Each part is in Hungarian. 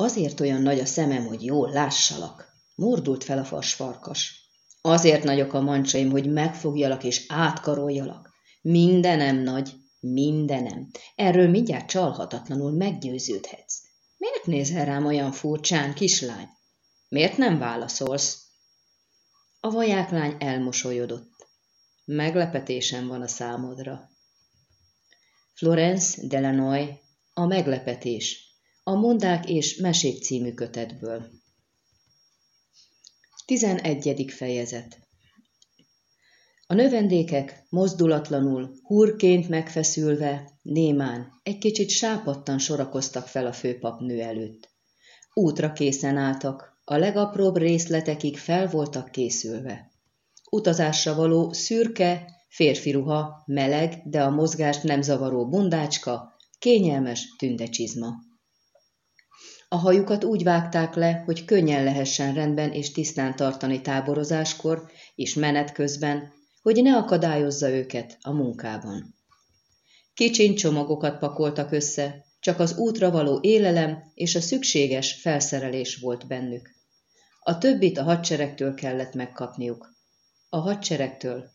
Azért olyan nagy a szemem, hogy jól lássalak. Mordult fel a fasfarkas. Azért nagyok a mancsaim, hogy megfogjalak és átkaroljalak. Mindenem nagy, mindenem. Erről mindjárt csalhatatlanul meggyőződhetsz. Miért nézel rám olyan furcsán, kislány? Miért nem válaszolsz? A vajáklány elmosolyodott. Meglepetésem van a számodra. Florence Delanoy, a meglepetés, a Mondák és Mesék című kötetből. 11. fejezet A növendékek mozdulatlanul, hurként megfeszülve, némán, egy kicsit sápadtan sorakoztak fel a főpapnő előtt. Útra készen álltak, a legapróbb részletekig fel voltak készülve. Utazásra való szürke, férfi ruha, meleg, de a mozgást nem zavaró bundácska, kényelmes tündecsizma. A hajukat úgy vágták le, hogy könnyen lehessen rendben és tisztán tartani táborozáskor és menet közben, hogy ne akadályozza őket a munkában. Kicsiny csomagokat pakoltak össze, csak az útra való élelem és a szükséges felszerelés volt bennük. A többit a hadseregtől kellett megkapniuk. A hadseregtől,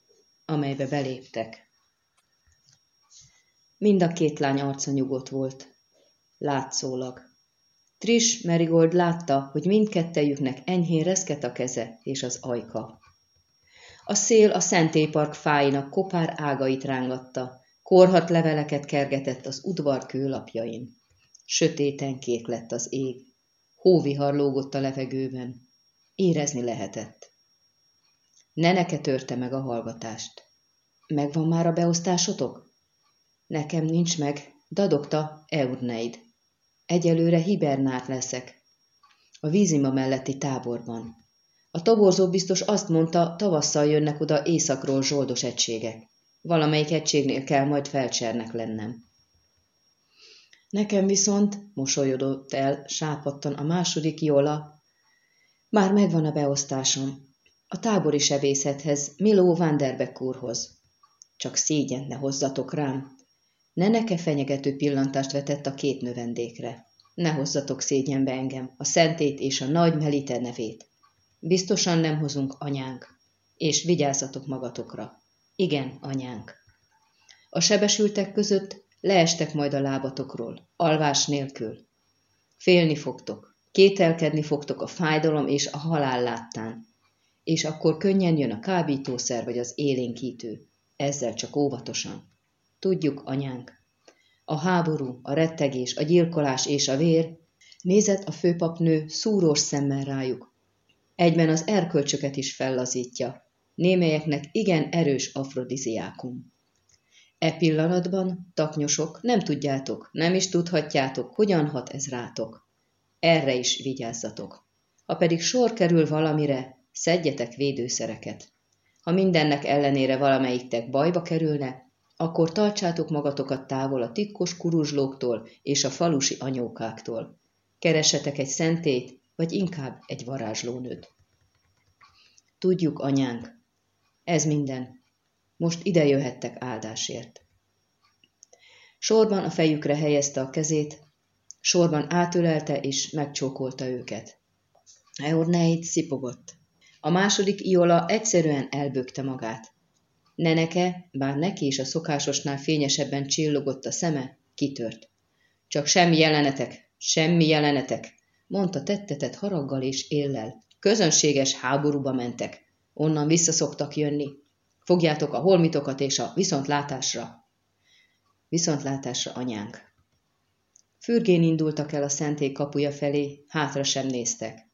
amelybe beléptek. Mind a két lány arca nyugodt volt. Látszólag. Trish Merigold látta, hogy mindkettejüknek enyhén reszket a keze és az ajka. A szél a szentépark fáinak kopár ágait rángatta, korhat leveleket kergetett az udvar kőlapjain. Sötéten kék lett az ég. Hóvihar lógott a levegőben. Érezni lehetett. Neneke törte meg a hallgatást. Megvan már a beosztásotok? Nekem nincs meg, dadogta Eurneid. Egyelőre hibernát leszek. A vízima melletti táborban. A toborzó biztos azt mondta, tavasszal jönnek oda északról zsoldos egységek. Valamelyik egységnél kell majd felcsernek lennem. Nekem viszont, mosolyodott el sápattan a második Jola, már megvan a beosztásom, a tábori sebészethez, Miló Vanderbeck úrhoz. Csak szégyen ne hozzatok rám. Neneke fenyegető pillantást vetett a két növendékre. Ne hozzatok szégyenbe engem, a szentét és a nagy Melite nevét. Biztosan nem hozunk anyánk, és vigyázzatok magatokra. Igen, anyánk. A sebesültek között leestek majd a lábatokról, alvás nélkül. Félni fogtok, kételkedni fogtok a fájdalom és a halál láttán, és akkor könnyen jön a kábítószer vagy az élénkítő. Ezzel csak óvatosan. Tudjuk, anyánk. A háború, a rettegés, a gyilkolás és a vér nézett a főpapnő szúrós szemmel rájuk. Egyben az erkölcsöket is fellazítja, némelyeknek igen erős afrodiziákum. E pillanatban, taknyosok, nem tudjátok, nem is tudhatjátok, hogyan hat ez rátok. Erre is vigyázzatok. Ha pedig sor kerül valamire, Szedjetek védőszereket. Ha mindennek ellenére valamelyiktek bajba kerülne, akkor tartsátok magatokat távol a titkos kuruzslóktól és a falusi anyókáktól. Keresetek egy szentét, vagy inkább egy varázslónőt. Tudjuk, anyánk, ez minden. Most ide jöhettek áldásért. Sorban a fejükre helyezte a kezét, sorban átölelte és megcsókolta őket. Eorneid szipogott. A második Iola egyszerűen elbökte magát. Neneke, bár neki is a szokásosnál fényesebben csillogott a szeme, kitört. Csak semmi jelenetek, semmi jelenetek, mondta tettetett haraggal és éllel. Közönséges háborúba mentek. Onnan vissza szoktak jönni. Fogjátok a holmitokat és a viszontlátásra. Viszontlátásra, anyánk. Fürgén indultak el a szenték kapuja felé, hátra sem néztek.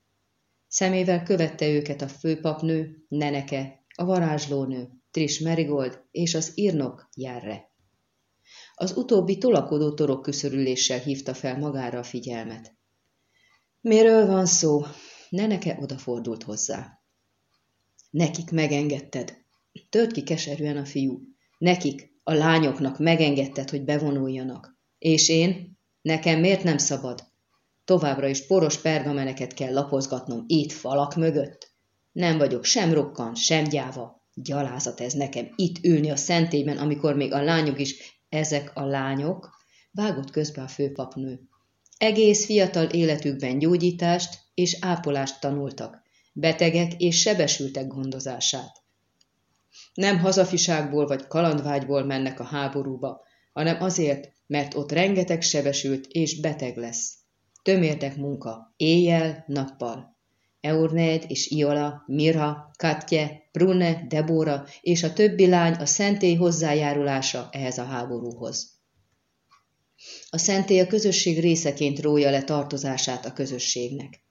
Szemével követte őket a főpapnő, Neneke, a varázslónő, Tris Merigold és az írnok Járre. Az utóbbi tolakodó torok köszörüléssel hívta fel magára a figyelmet. Miről van szó? Neneke odafordult hozzá. Nekik megengedted. Tört ki keserűen a fiú. Nekik, a lányoknak megengedted, hogy bevonuljanak. És én? Nekem miért nem szabad? Továbbra is poros pergameneket kell lapozgatnom itt falak mögött. Nem vagyok sem rokkan, sem gyáva. Gyalázat ez nekem itt ülni a szentében, amikor még a lányok is ezek a lányok, vágott közbe a főpapnő. Egész fiatal életükben gyógyítást és ápolást tanultak, betegek és sebesültek gondozását. Nem hazafiságból vagy kalandvágyból mennek a háborúba, hanem azért, mert ott rengeteg sebesült és beteg lesz. Tömérdek munka, éjjel, nappal. Eurned és Iola, Mira, Katje, Brune, Debora és a többi lány a szentély hozzájárulása ehhez a háborúhoz. A szentély a közösség részeként rója le tartozását a közösségnek.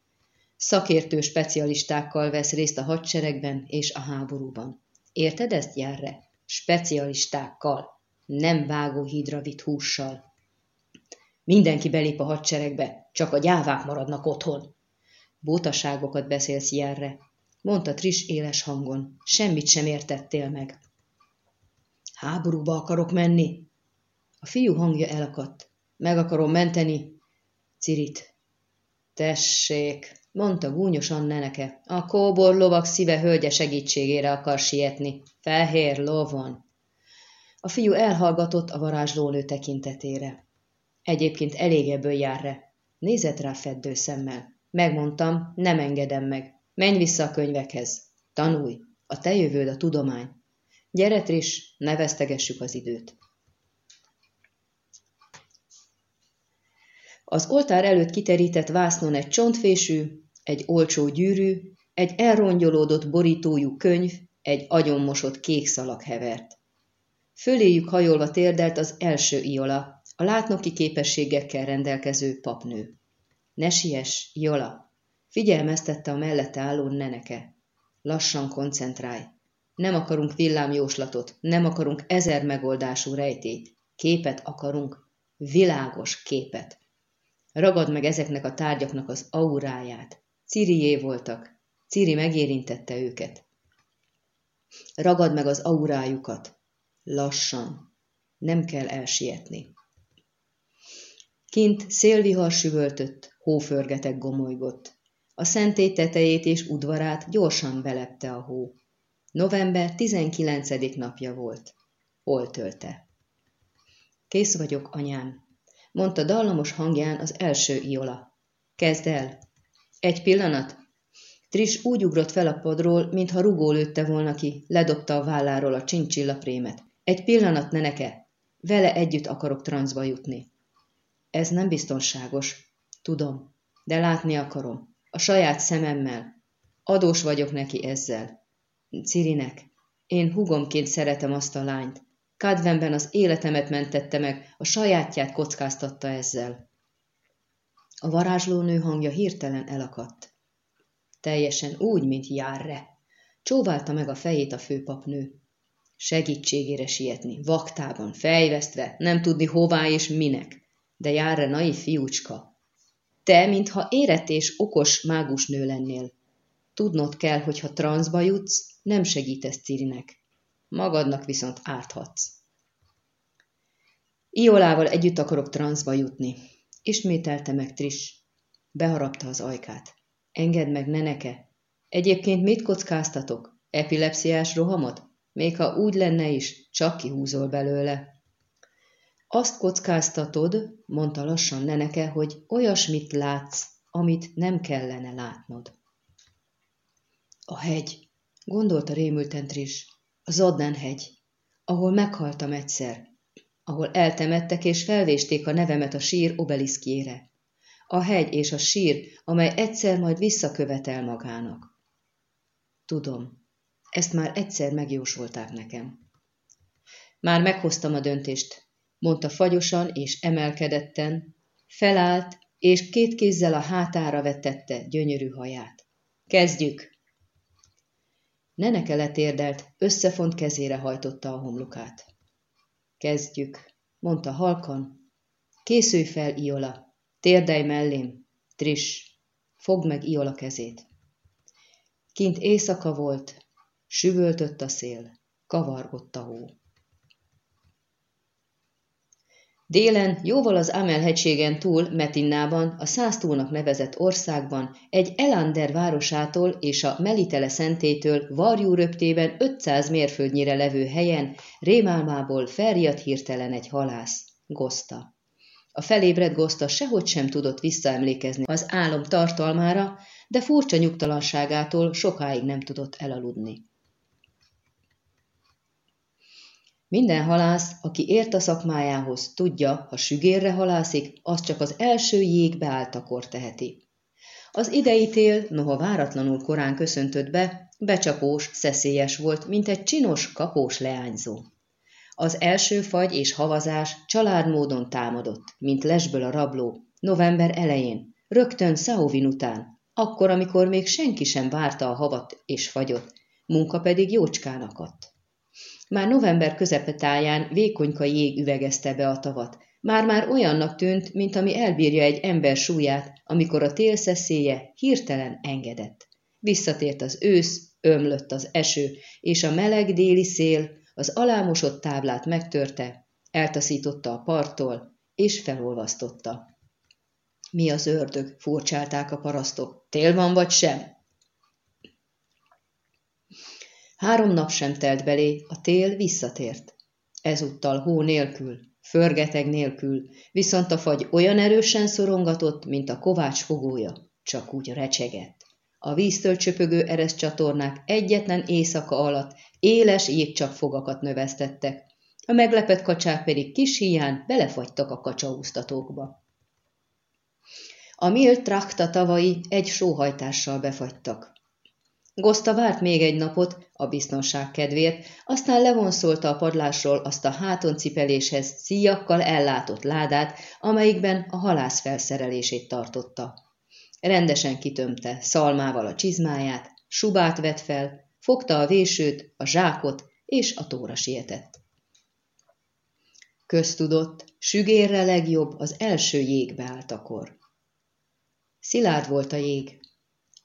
Szakértő specialistákkal vesz részt a hadseregben és a háborúban. Érted ezt, Járre? Specialistákkal, nem vágóhídra vitt hússal. Mindenki belép a hadseregbe, csak a gyávák maradnak otthon. Bótaságokat beszélsz Jerre, mondta Tris éles hangon. Semmit sem értettél meg. Háborúba akarok menni. A fiú hangja elakadt. Meg akarom menteni. Cirit. Tessék, mondta gúnyosan Neneke. A kóbor lovak szíve hölgye segítségére akar sietni. Fehér lovon. A fiú elhallgatott a varázslónő tekintetére. Egyébként elég ebből jár re. Nézett rá feddő szemmel. Megmondtam, nem engedem meg. Menj vissza a könyvekhez. Tanulj. A te jövőd a tudomány. Gyere, Tris, ne vesztegessük az időt. Az oltár előtt kiterített vásznon egy csontfésű, egy olcsó gyűrű, egy elrongyolódott borítójú könyv, egy agyonmosott kék szalag hevert. Föléjük hajolva térdelt az első iola, a látnoki képességekkel rendelkező papnő. Ne siess, Jola! Figyelmeztette a mellette álló neneke. Lassan koncentrálj. Nem akarunk villámjóslatot, nem akarunk ezer megoldású rejtét. Képet akarunk, világos képet. Ragad meg ezeknek a tárgyaknak az auráját. Cirié voltak. Ciri megérintette őket. Ragad meg az aurájukat. Lassan. Nem kell elsietni. Kint szélvihar süvöltött, hóförgetek gomolygott. A szentély tetejét és udvarát gyorsan belepte a hó. November 19. napja volt. Hol tölte? Kész vagyok, anyám, mondta dallamos hangján az első iola. Kezd el. Egy pillanat. Tris úgy ugrott fel a padról, mintha rugó lőtte volna ki, ledobta a válláról a csincsillaprémet. Egy pillanat, neneke. Vele együtt akarok transzba jutni. Ez nem biztonságos. Tudom, de látni akarom. A saját szememmel. Adós vagyok neki ezzel. Cirinek, én hugomként szeretem azt a lányt. Kadvenben az életemet mentette meg, a sajátját kockáztatta ezzel. A varázslónő hangja hirtelen elakadt. Teljesen úgy, mint járre. Csóválta meg a fejét a főpapnő. Segítségére sietni, vaktában, fejvesztve, nem tudni hová és minek de járra naív fiúcska. Te, mintha érett és okos mágus nő lennél. Tudnod kell, hogy ha transzba jutsz, nem segítesz Cirinek. Magadnak viszont árthatsz. Iolával együtt akarok transzba jutni. Ismételte meg Tris. Beharapta az ajkát. Engedd meg, neneke. Egyébként mit kockáztatok? Epilepsziás rohamot? Még ha úgy lenne is, csak kihúzol belőle. Azt kockáztatod, mondta lassan Neneke, hogy olyasmit látsz, amit nem kellene látnod. A hegy, gondolta rémülten Tris, a Zodnán hegy, ahol meghaltam egyszer, ahol eltemettek és felvésték a nevemet a sír obeliszkjére. A hegy és a sír, amely egyszer majd visszakövetel magának. Tudom, ezt már egyszer megjósolták nekem. Már meghoztam a döntést, mondta fagyosan és emelkedetten, felállt, és két kézzel a hátára vetette gyönyörű haját. Kezdjük! Neneke letérdelt, összefont kezére hajtotta a homlokát. Kezdjük, mondta halkan. Készülj fel, Iola, térdelj mellém, Tris, fogd meg Iola kezét. Kint éjszaka volt, süvöltött a szél, kavargott a hó. Délen, jóval az Amel hegységen túl, Metinnában, a Szásztónak nevezett országban, egy Elander városától és a Melitele szentétől varjú röptében 500 mérföldnyire levő helyen rémálmából felriadt hirtelen egy halász, Goszta. A felébredt Goszta sehogy sem tudott visszaemlékezni az álom tartalmára, de furcsa nyugtalanságától sokáig nem tudott elaludni. Minden halász, aki ért a szakmájához, tudja, ha sügérre halászik, az csak az első jég beálltakor teheti. Az idei tél, noha váratlanul korán köszöntött be, becsapós, szeszélyes volt, mint egy csinos, kapós leányzó. Az első fagy és havazás családmódon támadott, mint lesből a rabló, november elején, rögtön Szauvin után, akkor, amikor még senki sem várta a havat és fagyot, munka pedig jócskán akadt. Már november közepetáján vékonyka jég üvegezte be a tavat, már-már olyannak tűnt, mint ami elbírja egy ember súlyát, amikor a tél szeszélye hirtelen engedett. Visszatért az ősz, ömlött az eső, és a meleg déli szél az alámosott táblát megtörte, eltaszította a parttól, és felolvasztotta. Mi az ördög? furcsálták a parasztok. Tél van vagy sem? Három nap sem telt belé, a tél visszatért. Ezúttal hó nélkül, förgeteg nélkül, viszont a fagy olyan erősen szorongatott, mint a kovács fogója, csak úgy recsegett. A víztől csöpögő eres csatornák egyetlen éjszaka alatt éles jégcsapfogakat növesztettek, a meglepett kacsák pedig kis híján belefagytak a kacsaúztatókba. A Mill trakta tavai egy sóhajtással befagytak. Goszta várt még egy napot, a biztonság kedvéért, aztán levonszolta a padlásról azt a hátoncipeléshez szíjakkal ellátott ládát, amelyikben a halász felszerelését tartotta. Rendesen kitömte szalmával a csizmáját, subát vett fel, fogta a vésőt, a zsákot, és a tóra sietett. Köztudott, sügérre legjobb az első jégbe álltakor. Szilárd volt a jég,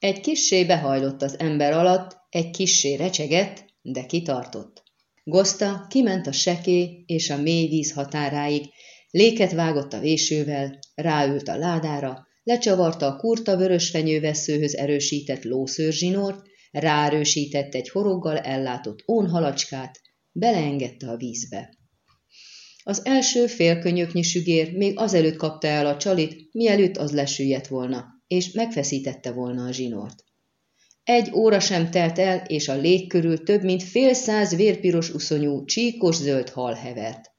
egy kissé behajlott az ember alatt, egy kissé recsegett, de kitartott. Goszta kiment a seké és a mély víz határáig, léket vágott a vésővel, ráült a ládára, lecsavarta a kurta vörös fenyőveszőhöz erősített lószőrzsinort, ráerősített egy horoggal ellátott ónhalacskát, beleengedte a vízbe. Az első félkönyöknyi sügér még azelőtt kapta el a csalit, mielőtt az lesüllyedt volna és megfeszítette volna a zsinort. Egy óra sem telt el, és a lég körül több mint fél száz vérpiros uszonyú, csíkos zöld hal hevert.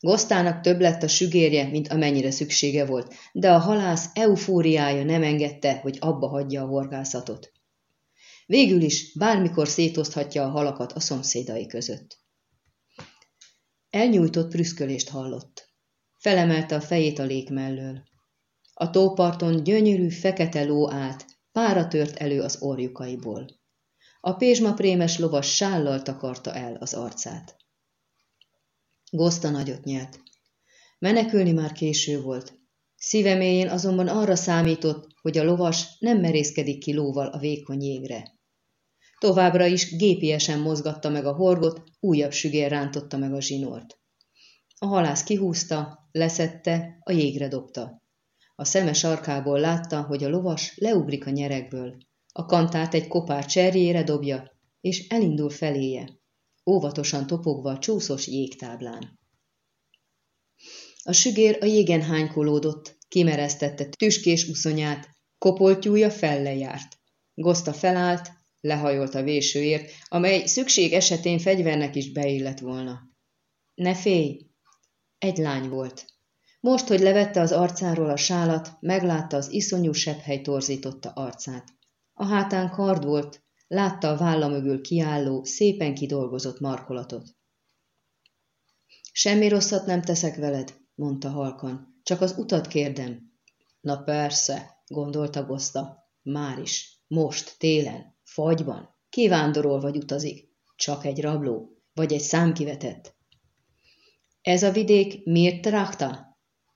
Gosztának több lett a sügérje, mint amennyire szüksége volt, de a halász eufóriája nem engedte, hogy abba hagyja a horgászatot. Végül is bármikor szétoszthatja a halakat a szomszédai között. Elnyújtott prüszkölést hallott. Felemelte a fejét a lég mellől. A tóparton gyönyörű, fekete ló állt, pára tört elő az orjukaiból. A pézsmaprémes lovas sállal takarta el az arcát. Goszta nagyot nyelt. Menekülni már késő volt. Szíve mélyén azonban arra számított, hogy a lovas nem merészkedik ki lóval a vékony jégre. Továbbra is gépiesen mozgatta meg a horgot, újabb sügér rántotta meg a zsinort. A halász kihúzta, leszette, a jégre dobta. A szeme sarkából látta, hogy a lovas leugrik a nyerekből. A kantát egy kopár cserjére dobja, és elindul feléje, óvatosan topogva a csúszos jégtáblán. A sügér a jégen hánykolódott, kimeresztette tüskés uszonyát, kopoltyúja felle járt. Goszta felállt, lehajolt a vésőért, amely szükség esetén fegyvernek is beillett volna. Ne félj! Egy lány volt. Most, hogy levette az arcáról a sálat, meglátta az iszonyú sepphely torzította arcát. A hátán kard volt, látta a válla mögül kiálló, szépen kidolgozott markolatot. Semmi rosszat nem teszek veled, mondta halkan, csak az utat kérdem. Na persze, gondolta Goszta, már is, most, télen, fagyban, kivándorol vagy utazik, csak egy rabló, vagy egy számkivetett. Ez a vidék miért trakta?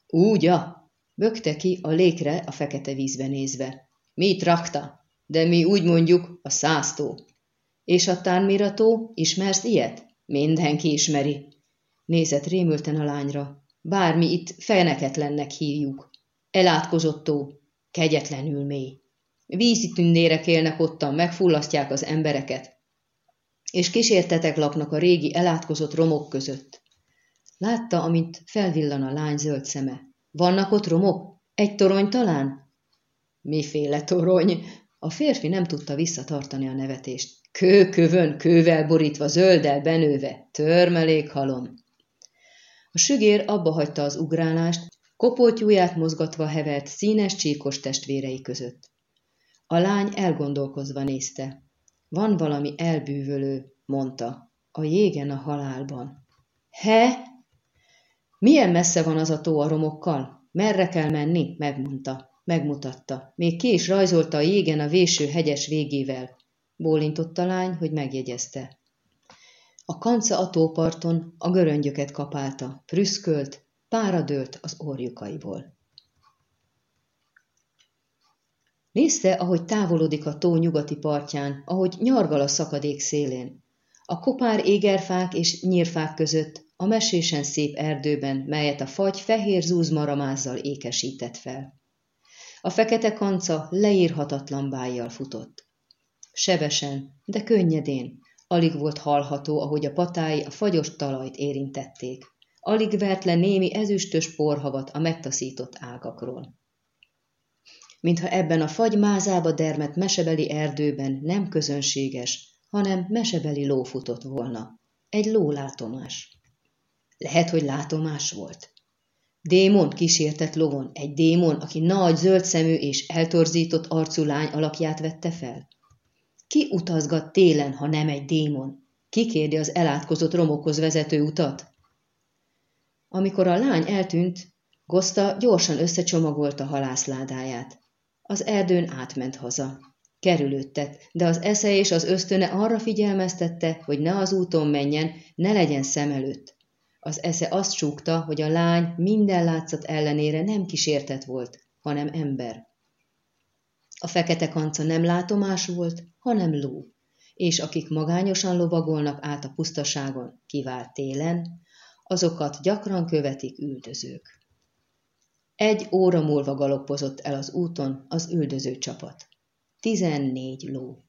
Úgya! Bökte ki a lékre a fekete vízbe nézve. Mi trakta? De mi úgy mondjuk a száztó. És a tármirató, ismersz ilyet? Mindenki ismeri. Nézett rémülten a lányra. Bármi itt feneketlennek hívjuk. Elátkozottó, kegyetlenül mély. Vízi tündérek élnek ottan, megfullasztják az embereket. És kísértetek laknak a régi elátkozott romok között. Látta, amint felvillan a lány zöld szeme. Vannak ott romok? Egy torony talán? Miféle torony? A férfi nem tudta visszatartani a nevetést. Kő kövön, kővel borítva, zölddel benőve, törmelék halom. A sügér abba hagyta az ugrálást, kopoltyúját mozgatva hevert színes csíkos testvérei között. A lány elgondolkozva nézte. Van valami elbűvölő, mondta. A jégen a halálban. He? Milyen messze van az a tó a romokkal? Merre kell menni? Megmondta. Megmutatta. Még ki is rajzolta a jégen a véső hegyes végével. Bólintott a lány, hogy megjegyezte. A kanca a tóparton a göröngyöket kapálta, prüszkölt, pára dőlt az orjukaiból. Nézte, ahogy távolodik a tó nyugati partján, ahogy nyargal a szakadék szélén. A kopár égerfák és nyírfák között, a mesésen szép erdőben, melyet a fagy fehér zúzmaramázzal ékesített fel. A fekete kanca leírhatatlan bájjal futott. Sebesen, de könnyedén, alig volt hallható, ahogy a patái a fagyos talajt érintették. Alig vert le némi ezüstös porhavat a megtaszított ágakról mintha ebben a fagymázába dermet mesebeli erdőben nem közönséges, hanem mesebeli ló futott volna. Egy lólátomás. Lehet, hogy látomás volt. Démon kísértett lovon, egy démon, aki nagy zöld szemű és eltorzított arcú lány alakját vette fel. Ki utazgat télen, ha nem egy démon? Ki kérdi az elátkozott romokhoz vezető utat? Amikor a lány eltűnt, Goszta gyorsan összecsomagolta halászládáját. Az erdőn átment haza. Kerülődtet, de az esze és az ösztöne arra figyelmeztette, hogy ne az úton menjen, ne legyen szem előtt. Az esze azt súgta, hogy a lány minden látszat ellenére nem kísértet volt, hanem ember. A fekete kanca nem látomás volt, hanem ló, és akik magányosan lovagolnak át a pusztaságon, kivált télen, azokat gyakran követik üldözők. Egy óra múlva galoppozott el az úton az üldöző csapat. Tizennégy ló.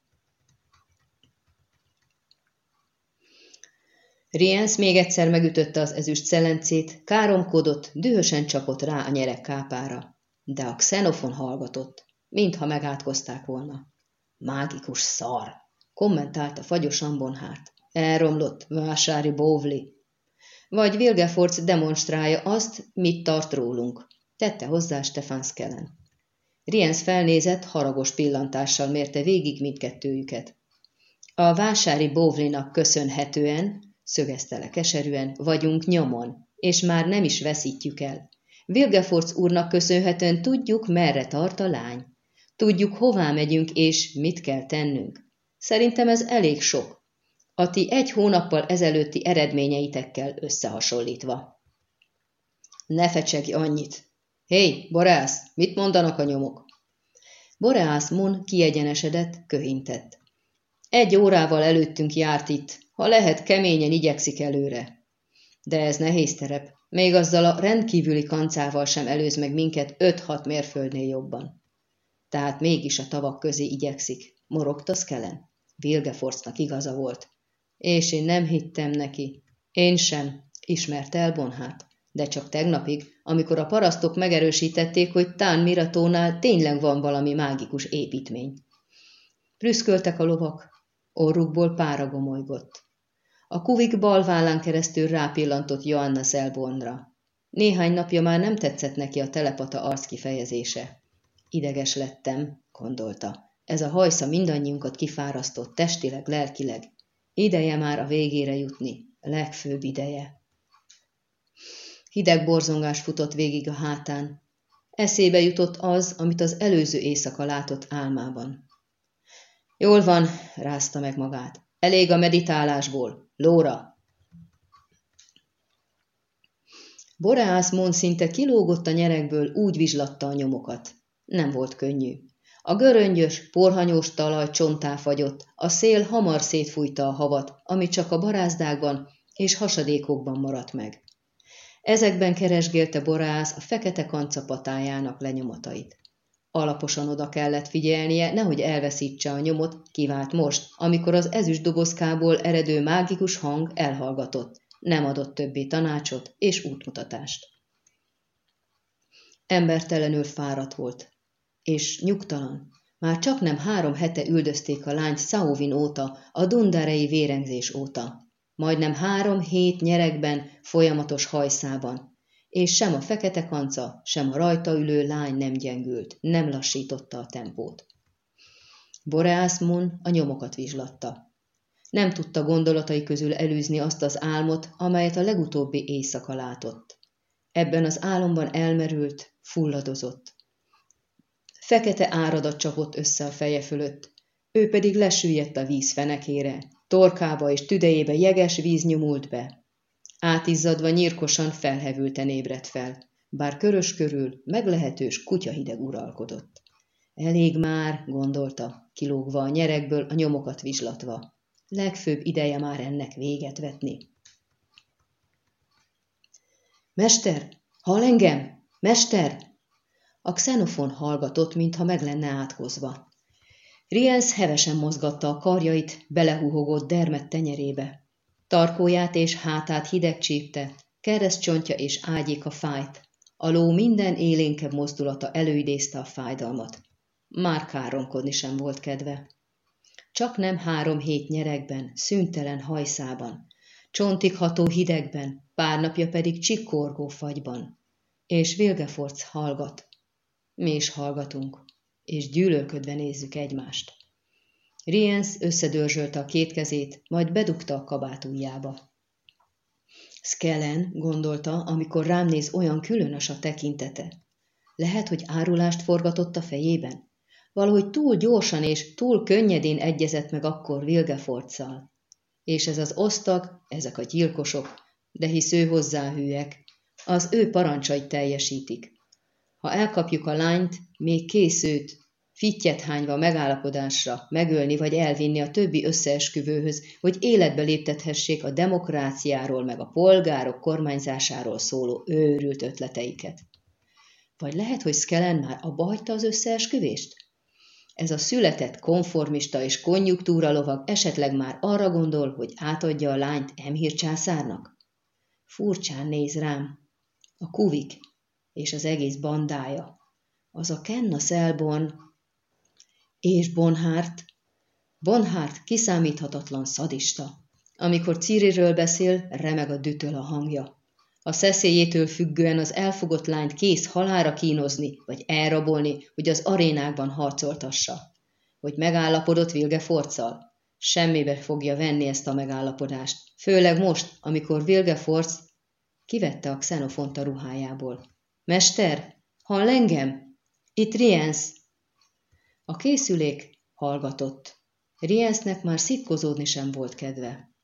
Rienz még egyszer megütötte az ezüst szelencét, káromkodott, dühösen csapott rá a nyerek kápára. De a xenofon hallgatott, mintha megátkozták volna. Mágikus szar, kommentálta fagyosan Bonhárt. Elromlott, vásári bóvli. Vagy Wilgefortz demonstrálja azt, mit tart rólunk tette hozzá Stefan Skellen. Rienz felnézett, haragos pillantással mérte végig mindkettőjüket. A vásári bóvlinak köszönhetően, szögezte le keserűen, vagyunk nyomon, és már nem is veszítjük el. Vilgefortz úrnak köszönhetően tudjuk, merre tart a lány. Tudjuk, hová megyünk és mit kell tennünk. Szerintem ez elég sok. A ti egy hónappal ezelőtti eredményeitekkel összehasonlítva. Ne fecsegj annyit, Hé, Boreász, mit mondanak a nyomok? Boreász Mon kiegyenesedett, köhintett. Egy órával előttünk járt itt, ha lehet, keményen igyekszik előre. De ez nehéz terep, még azzal a rendkívüli kancával sem előz meg minket öt-hat mérföldnél jobban. Tehát mégis a tavak közé igyekszik, morogta Skellen. Vilgeforcnak igaza volt. És én nem hittem neki. Én sem, ismert el Bonhát de csak tegnapig, amikor a parasztok megerősítették, hogy Tán Miratónál tényleg van valami mágikus építmény. Prüszköltek a lovak, orrukból pára gomolygott. A kuvik bal vállán keresztül rápillantott Joanna Szelbornra. Néhány napja már nem tetszett neki a telepata arckifejezése. Ideges lettem, gondolta. Ez a hajsza mindannyiunkat kifárasztott, testileg, lelkileg. Ideje már a végére jutni, legfőbb ideje. Hideg borzongás futott végig a hátán. Eszébe jutott az, amit az előző éjszaka látott álmában. Jól van, rázta meg magát. Elég a meditálásból. Lóra! Boreász Mon szinte kilógott a nyerekből, úgy vizslatta a nyomokat. Nem volt könnyű. A göröngyös, porhanyós talaj csontá fagyott, a szél hamar szétfújta a havat, ami csak a barázdákban és hasadékokban maradt meg. Ezekben keresgélte Borász a fekete kancapatájának lenyomatait. Alaposan oda kellett figyelnie, nehogy elveszítse a nyomot, kivált most, amikor az ezüst dobozkából eredő mágikus hang elhallgatott. nem adott többé tanácsot és útmutatást. Embertelenül fáradt volt, és nyugtalan. Már csak nem három hete üldözték a lányt Szauvin óta, a dundarei vérengzés óta. Majdnem három hét nyerekben, folyamatos hajszában, és sem a fekete kanca, sem a rajta ülő lány nem gyengült, nem lassította a tempót. Boreas Mun a nyomokat vizslatta. Nem tudta gondolatai közül elűzni azt az álmot, amelyet a legutóbbi éjszaka látott. Ebben az álomban elmerült, fulladozott. Fekete áradat csapott össze a feje fölött, ő pedig lesüllyedt a víz fenekére, torkába és tüdejébe jeges víz nyomult be. Átizzadva nyírkosan felhevülten ébredt fel, bár körös körül meglehetős kutyahideg uralkodott. Elég már, gondolta, kilógva a nyerekből, a nyomokat vizslatva. Legfőbb ideje már ennek véget vetni. Mester, hall engem? Mester! A xenofon hallgatott, mintha meg lenne átkozva. Riens hevesen mozgatta a karjait, belehúhogott dermet tenyerébe. Tarkóját és hátát hideg csípte, keresztcsontja és ágyéka fájt. A ló minden élénkebb mozdulata előidézte a fájdalmat. Már káromkodni sem volt kedve. Csak nem három hét nyerekben, szüntelen hajszában, csontig ható hidegben, pár napja pedig csikkorgó fagyban. És Vilgeforc hallgat. Mi is hallgatunk, és gyűlölködve nézzük egymást. Riens összedörzsölte a két kezét, majd bedugta a kabát ujjába. Skellen, gondolta, amikor rám néz olyan különös a tekintete. Lehet, hogy árulást forgatott a fejében? Valahogy túl gyorsan és túl könnyedén egyezett meg akkor Vilgefortszal. És ez az osztag, ezek a gyilkosok, de hisz ő hozzáhűek, az ő parancsait teljesítik. Ha elkapjuk a lányt, még kész őt, fittyet hányva megállapodásra, megölni vagy elvinni a többi összeesküvőhöz, hogy életbe léptethessék a demokráciáról meg a polgárok kormányzásáról szóló őrült ötleteiket. Vagy lehet, hogy Skellen már abba hagyta az összeesküvést? Ez a született konformista és konjunktúra lovag esetleg már arra gondol, hogy átadja a lányt Emhír császárnak? Furcsán néz rám. A kuvik és az egész bandája. Az a Kenna Szelbon és Bonhárt. Bonhárt kiszámíthatatlan szadista. Amikor Ciriről beszél, remeg a dütöl a hangja a szeszélyétől függően az elfogott lányt kész halára kínozni, vagy elrabolni, hogy az arénákban harcoltassa. Hogy megállapodott Vilge Forccal. Semmibe fogja venni ezt a megállapodást, főleg most, amikor Vilge Forc kivette a Xenofonta ruhájából. Mester, hall engem? Itt Riens. A készülék hallgatott. Riensnek már szitkozódni sem volt kedve.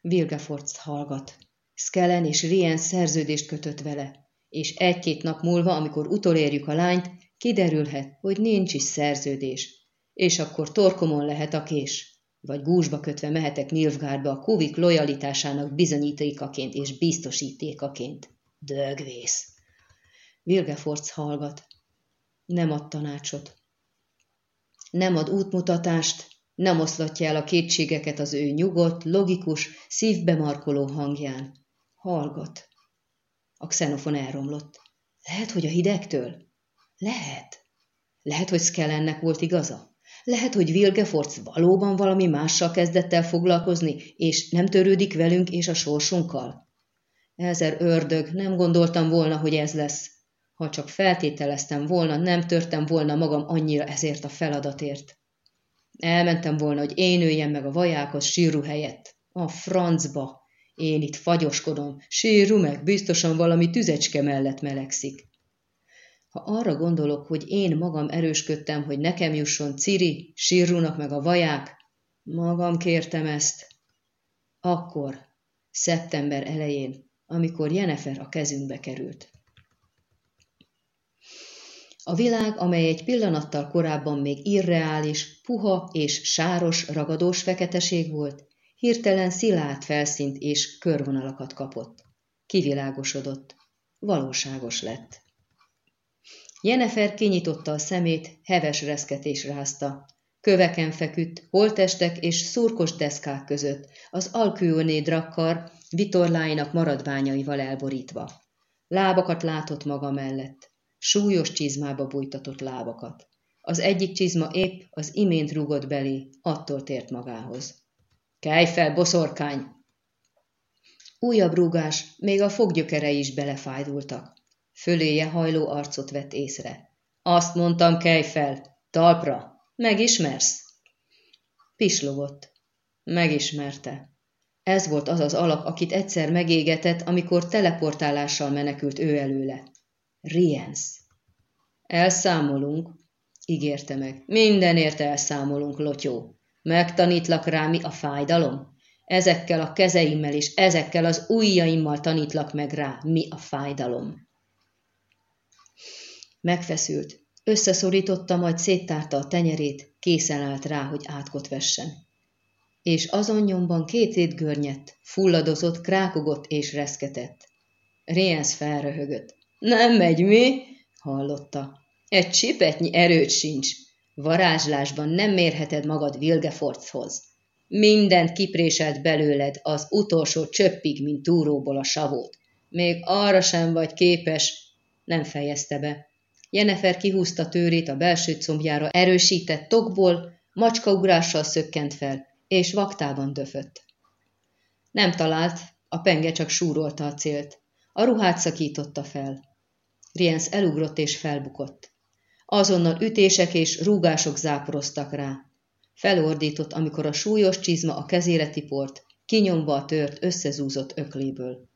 Vilgefortz hallgat. Skellen és Rien szerződést kötött vele, és egy-két nap múlva, amikor utolérjük a lányt, kiderülhet, hogy nincs is szerződés, és akkor torkomon lehet a kés, vagy gúzsba kötve mehetek Nilfgaardba a kuvik lojalitásának bizonyítékaként és biztosítékaként. Dögvész! Vilgeforc hallgat. Nem ad tanácsot. Nem ad útmutatást, nem oszlatja el a kétségeket az ő nyugodt, logikus, szívbemarkoló hangján. Hallgat. A xenofon elromlott. Lehet, hogy a hidegtől? Lehet. Lehet, hogy Skellennek volt igaza. Lehet, hogy Vilgefortz valóban valami mással kezdett el foglalkozni, és nem törődik velünk és a sorsunkkal. Ezer ördög, nem gondoltam volna, hogy ez lesz. Ha csak feltételeztem volna, nem törtem volna magam annyira ezért a feladatért. Elmentem volna, hogy én üljem meg a vajákhoz sírú helyett. A francba! Én itt fagyoskodom, sírú meg, biztosan valami tüzecske mellett melegszik. Ha arra gondolok, hogy én magam erősködtem, hogy nekem jusson Ciri, sírúnak meg a vaják, magam kértem ezt. Akkor, szeptember elején, amikor Jenefer a kezünkbe került. A világ, amely egy pillanattal korábban még irreális, puha és sáros, ragadós feketeség volt, hirtelen szilárd felszínt és körvonalakat kapott. Kivilágosodott. Valóságos lett. Jenefer kinyitotta a szemét, heves reszketés rázta. Köveken feküdt, holtestek és szurkos deszkák között, az alkőoné drakkar vitorláinak maradványaival elborítva. Lábakat látott maga mellett, súlyos csizmába bújtatott lábakat. Az egyik csizma épp az imént rúgott belé, attól tért magához. Kelj fel, boszorkány! Újabb rúgás, még a foggyökerei is belefájdultak. Föléje hajló arcot vett észre. Azt mondtam, kelj fel, talpra, megismersz? Pislogott. Megismerte. Ez volt az az alak, akit egyszer megégetett, amikor teleportálással menekült ő előle. Riens. Elszámolunk, ígérte meg. Mindenért elszámolunk, lotyó. Megtanítlak rá, a fájdalom? Ezekkel a kezeimmel és ezekkel az ujjaimmal tanítlak meg rá, mi a fájdalom. Megfeszült, összeszorította, majd széttárta a tenyerét, készen állt rá, hogy átkot vessen. És azon nyomban két görnyett, fulladozott, krákogott és reszketett. Rienz felröhögött. Nem megy mi? hallotta. Egy csipetnyi erőt sincs. Varázslásban nem mérheted magad Vilgefortzhoz. Mindent kipréselt belőled az utolsó csöppig, mint túróból a savót. Még arra sem vagy képes, nem fejezte be. Jenefer kihúzta tőrét a belső combjára erősített tokból, macskaugrással szökkent fel, és vaktában döfött. Nem talált, a penge csak súrolta a célt. A ruhát szakította fel. Rienz elugrott és felbukott. Azonnal ütések és rúgások záporoztak rá. Felordított, amikor a súlyos csizma a kezére tiport, kinyomva a tört összezúzott ökléből.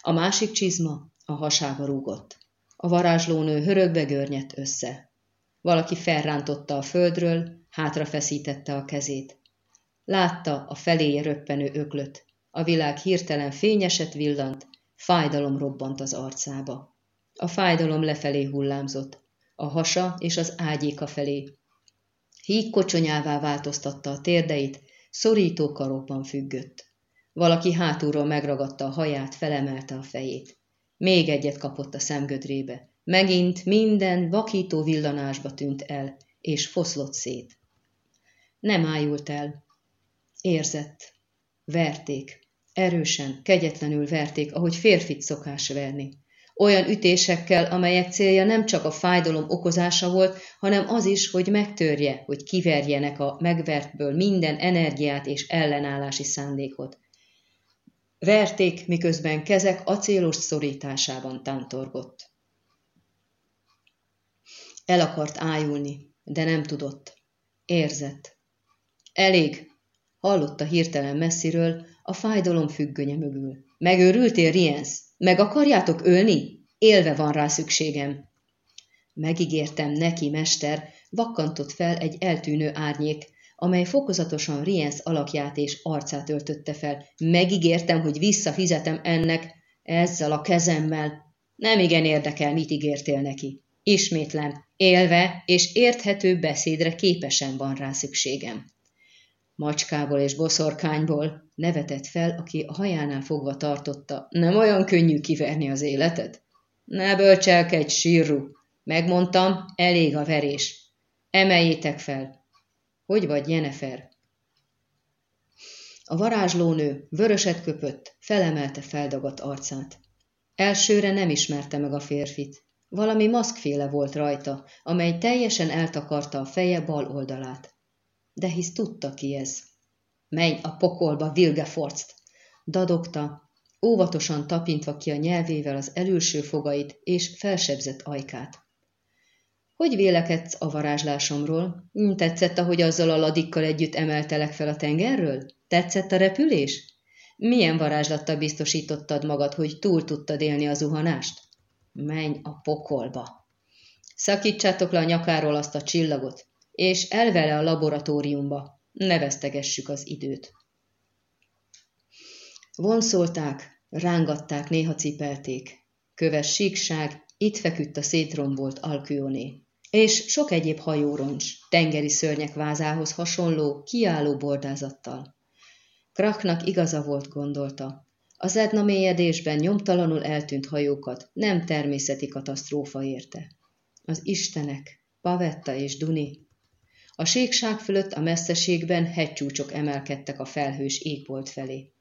A másik csizma a hasába rúgott. A varázslónő hörögve görnyett össze. Valaki felrántotta a földről, hátrafeszítette a kezét. Látta a feléje röppenő öklöt. A világ hirtelen fényeset villant, fájdalom robbant az arcába. A fájdalom lefelé hullámzott, a hasa és az ágyéka felé. Híg kocsonyává változtatta a térdeit, szorító karokban függött. Valaki hátulról megragadta a haját, felemelte a fejét. Még egyet kapott a szemgödrébe. Megint minden vakító villanásba tűnt el, és foszlott szét. Nem ájult el. Érzett. Verték. Erősen, kegyetlenül verték, ahogy férfit szokás verni. Olyan ütésekkel, amelyek célja nem csak a fájdalom okozása volt, hanem az is, hogy megtörje, hogy kiverjenek a megvertből minden energiát és ellenállási szándékot. Verték, miközben kezek acélos szorításában tántorgott. El akart ájulni, de nem tudott. Érzett. Elég, hallotta hirtelen messziről, a fájdalom függönye mögül. Megőrültél, Rienz? Meg akarjátok ölni? Élve van rá szükségem. Megígértem neki, mester, vakkantott fel egy eltűnő árnyék, amely fokozatosan Rienz alakját és arcát öltötte fel. Megígértem, hogy visszafizetem ennek ezzel a kezemmel. Nem igen érdekel, mit ígértél neki. Ismétlem, élve és érthető beszédre képesen van rá szükségem. Macskából és boszorkányból nevetett fel, aki a hajánál fogva tartotta. Nem olyan könnyű kiverni az életet? Ne bölcselkedj, sírru! Megmondtam, elég a verés. Emeljétek fel, hogy vagy, Jenefer? A varázslónő vöröset köpött, felemelte feldagadt arcát. Elsőre nem ismerte meg a férfit. Valami maszkféle volt rajta, amely teljesen eltakarta a feje bal oldalát. De hisz tudta ki ez. Menj a pokolba, Vilgeforzt! Dadogta, óvatosan tapintva ki a nyelvével az elülső fogait és felsebzett ajkát. Hogy vélekedsz a varázslásomról? Hm, tetszett, ahogy azzal a ladikkal együtt emeltelek fel a tengerről? Tetszett a repülés? Milyen varázslattal biztosítottad magad, hogy túl tudtad élni a zuhanást? Menj a pokolba! Szakítsátok le a nyakáról azt a csillagot, és elvele a laboratóriumba. Ne vesztegessük az időt. Vonszolták, rángatták, néha cipelték. Köves síkság, itt feküdt a szétrombolt alküoné és sok egyéb hajóroncs, tengeri szörnyek vázához hasonló, kiálló bordázattal. Kraknak igaza volt, gondolta. Az Etna mélyedésben nyomtalanul eltűnt hajókat nem természeti katasztrófa érte. Az istenek, Pavetta és Duni. A sékság fölött a messzeségben hegycsúcsok emelkedtek a felhős égbolt felé.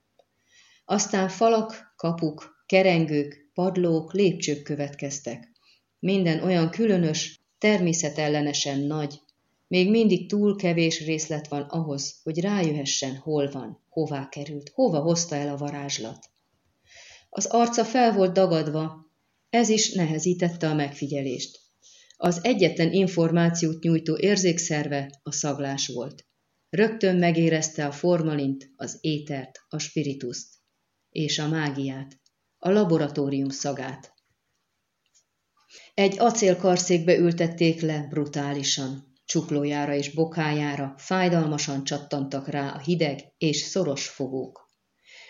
Aztán falak, kapuk, kerengők, padlók, lépcsők következtek. Minden olyan különös, természetellenesen nagy, még mindig túl kevés részlet van ahhoz, hogy rájöhessen, hol van, hová került, hova hozta el a varázslat. Az arca fel volt dagadva, ez is nehezítette a megfigyelést. Az egyetlen információt nyújtó érzékszerve a szaglás volt. Rögtön megérezte a formalint, az étert, a spirituszt és a mágiát, a laboratórium szagát. Egy acélkarszékbe ültették le brutálisan. Csuklójára és bokájára fájdalmasan csattantak rá a hideg és szoros fogók.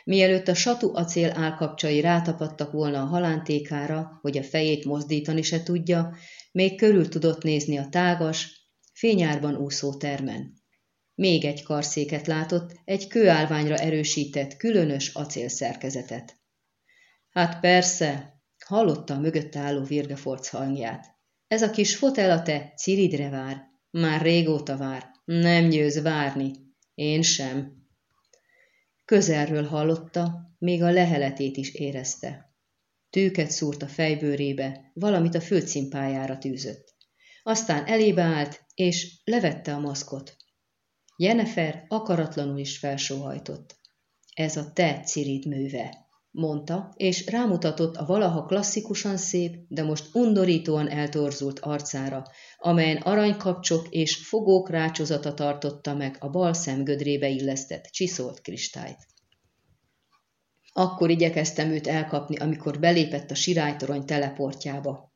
Mielőtt a satú acél állkapcsai rátapadtak volna a halántékára, hogy a fejét mozdítani se tudja, még körül tudott nézni a tágas, fényárban úszó termen. Még egy karszéket látott, egy kőállványra erősített, különös acélszerkezetet. Hát persze, hallotta a mögötte álló Virgeforc hangját. Ez a kis fotel a te Ciridre vár. Már régóta vár. Nem győz várni. Én sem. Közelről hallotta, még a leheletét is érezte. Tűket szúrt a fejbőrébe, valamit a földszínpályára tűzött. Aztán elébe állt, és levette a maszkot. Jennefer akaratlanul is felsóhajtott. Ez a te Cirid műve mondta, és rámutatott a valaha klasszikusan szép, de most undorítóan eltorzult arcára, amelyen aranykapcsok és fogók rácsozata tartotta meg a bal szemgödrébe illesztett csiszolt kristályt. Akkor igyekeztem őt elkapni, amikor belépett a sirálytorony teleportjába.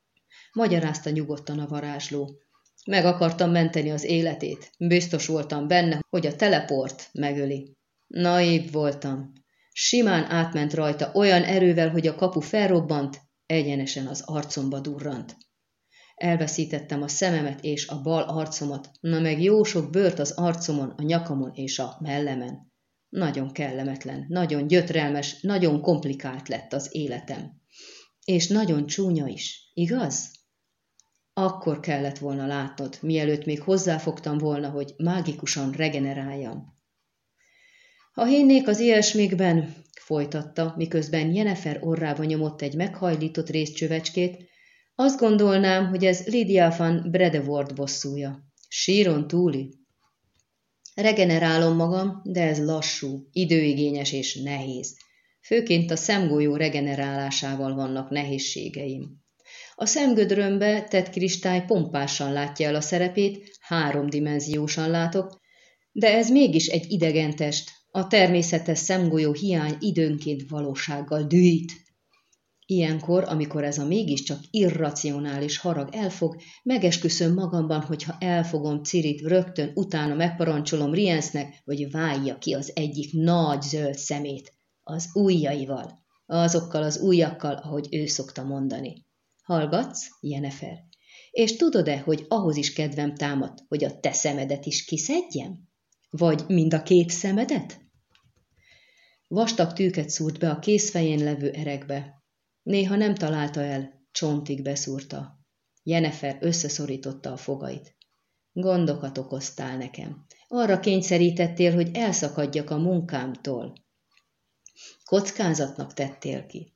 Magyarázta nyugodtan a varázsló. Meg akartam menteni az életét. Biztos voltam benne, hogy a teleport megöli. Naív voltam. Simán átment rajta olyan erővel, hogy a kapu felrobbant, egyenesen az arcomba durrant. Elveszítettem a szememet és a bal arcomat, na meg jó sok bőrt az arcomon, a nyakamon és a mellemen. Nagyon kellemetlen, nagyon gyötrelmes, nagyon komplikált lett az életem. És nagyon csúnya is, igaz? Akkor kellett volna látnod, mielőtt még hozzáfogtam volna, hogy mágikusan regeneráljam. Ha hinnék az ilyesmikben, folytatta, miközben Jennifer orrába nyomott egy meghajlított részcsövecskét, azt gondolnám, hogy ez Lydia van Bredeward bosszúja. Síron túli. Regenerálom magam, de ez lassú, időigényes és nehéz. Főként a szemgolyó regenerálásával vannak nehézségeim. A szemgödrömbe tett kristály pompásan látja el a szerepét, háromdimenziósan látok, de ez mégis egy idegen test, a természetes szemgolyó hiány időnként valósággal dűjt. Ilyenkor, amikor ez a mégiscsak irracionális harag elfog, megesküszöm magamban, hogy ha elfogom Cirit, rögtön utána megparancsolom Riensnek, hogy válja ki az egyik nagy zöld szemét, az ujjaival, azokkal az ujjakkal, ahogy ő szokta mondani. Hallgatsz, Jenefer? És tudod-e, hogy ahhoz is kedvem támad, hogy a te szemedet is kiszedjem? Vagy mind a két szemedet? Vastag tűket szúrt be a készfején levő erekbe. Néha nem találta el, csontig beszúrta. Jenefer összeszorította a fogait. Gondokat okoztál nekem. Arra kényszerítettél, hogy elszakadjak a munkámtól. Kockázatnak tettél ki.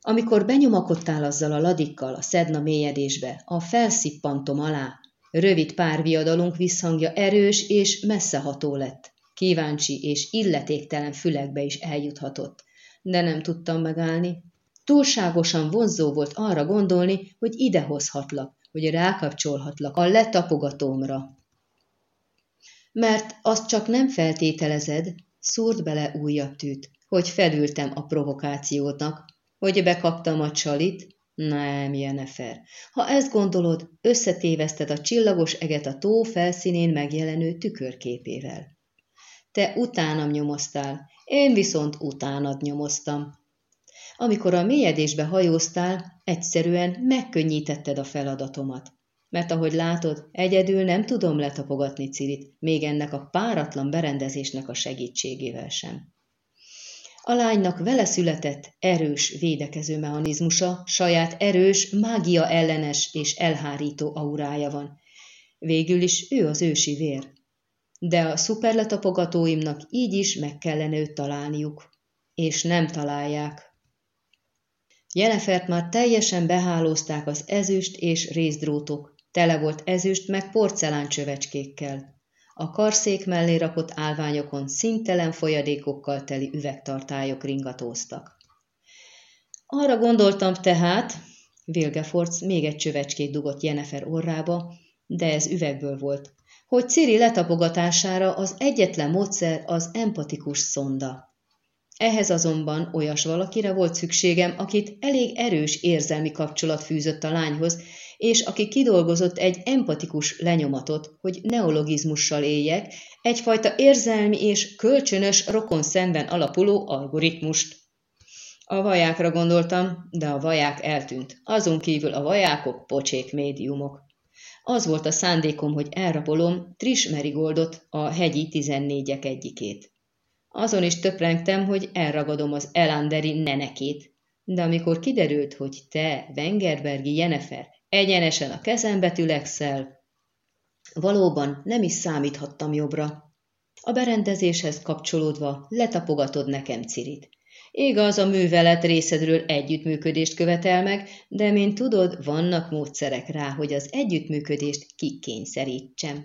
Amikor benyomakodtál azzal a ladikkal a szedna mélyedésbe, a felszippantom alá, rövid párviadalunk visszhangja erős és messzeható lett kíváncsi és illetéktelen fülekbe is eljuthatott, de nem tudtam megállni. Túlságosan vonzó volt arra gondolni, hogy idehozhatlak, hogy rákapcsolhatlak a letapogatómra. Mert azt csak nem feltételezed, szúrt bele újabb tűt, hogy felültem a provokációtnak, hogy bekaptam a csalit, nem, Jenefer. Ha ezt gondolod, összetéveszted a csillagos eget a tó felszínén megjelenő tükörképével. Te utánam nyomoztál, én viszont utánad nyomoztam. Amikor a mélyedésbe hajóztál, egyszerűen megkönnyítetted a feladatomat. Mert ahogy látod, egyedül nem tudom letapogatni Cirit, még ennek a páratlan berendezésnek a segítségével sem. A lánynak vele született erős védekező mechanizmusa, saját erős, mágia ellenes és elhárító aurája van, Végül is ő az ősi vér. De a szuperletapogatóimnak így is meg kellene őt találniuk. És nem találják. Jenefert már teljesen behálózták az ezüst és részdrótok, tele volt ezüst meg porcelán csövecskékkel. A karszék mellé rakott állványokon szintelen folyadékokkal teli üvegtartályok ringatóztak. Arra gondoltam tehát, Vilgefortz még egy csövecskét dugott Jennifer orrába, de ez üvegből volt, hogy Ciri letapogatására az egyetlen módszer az empatikus szonda. Ehhez azonban olyas valakire volt szükségem, akit elég erős érzelmi kapcsolat fűzött a lányhoz, és aki kidolgozott egy empatikus lenyomatot, hogy neologizmussal éljek, egyfajta érzelmi és kölcsönös rokon szemben alapuló algoritmust. A vajákra gondoltam, de a vaják eltűnt. Azon kívül a vajákok pocsék médiumok. Az volt a szándékom, hogy elrapolom Trish Merigoldot, a hegyi tizennégyek egyikét. Azon is töprengtem, hogy elragadom az Elanderi nenekét, de amikor kiderült, hogy te, Wengerbergi Jenefer, egyenesen a kezembe tülekszel, valóban nem is számíthattam jobbra. A berendezéshez kapcsolódva letapogatod nekem Cirit. Igaz, a művelet részedről együttműködést követel meg, de mint tudod, vannak módszerek rá, hogy az együttműködést kikényszerítsem.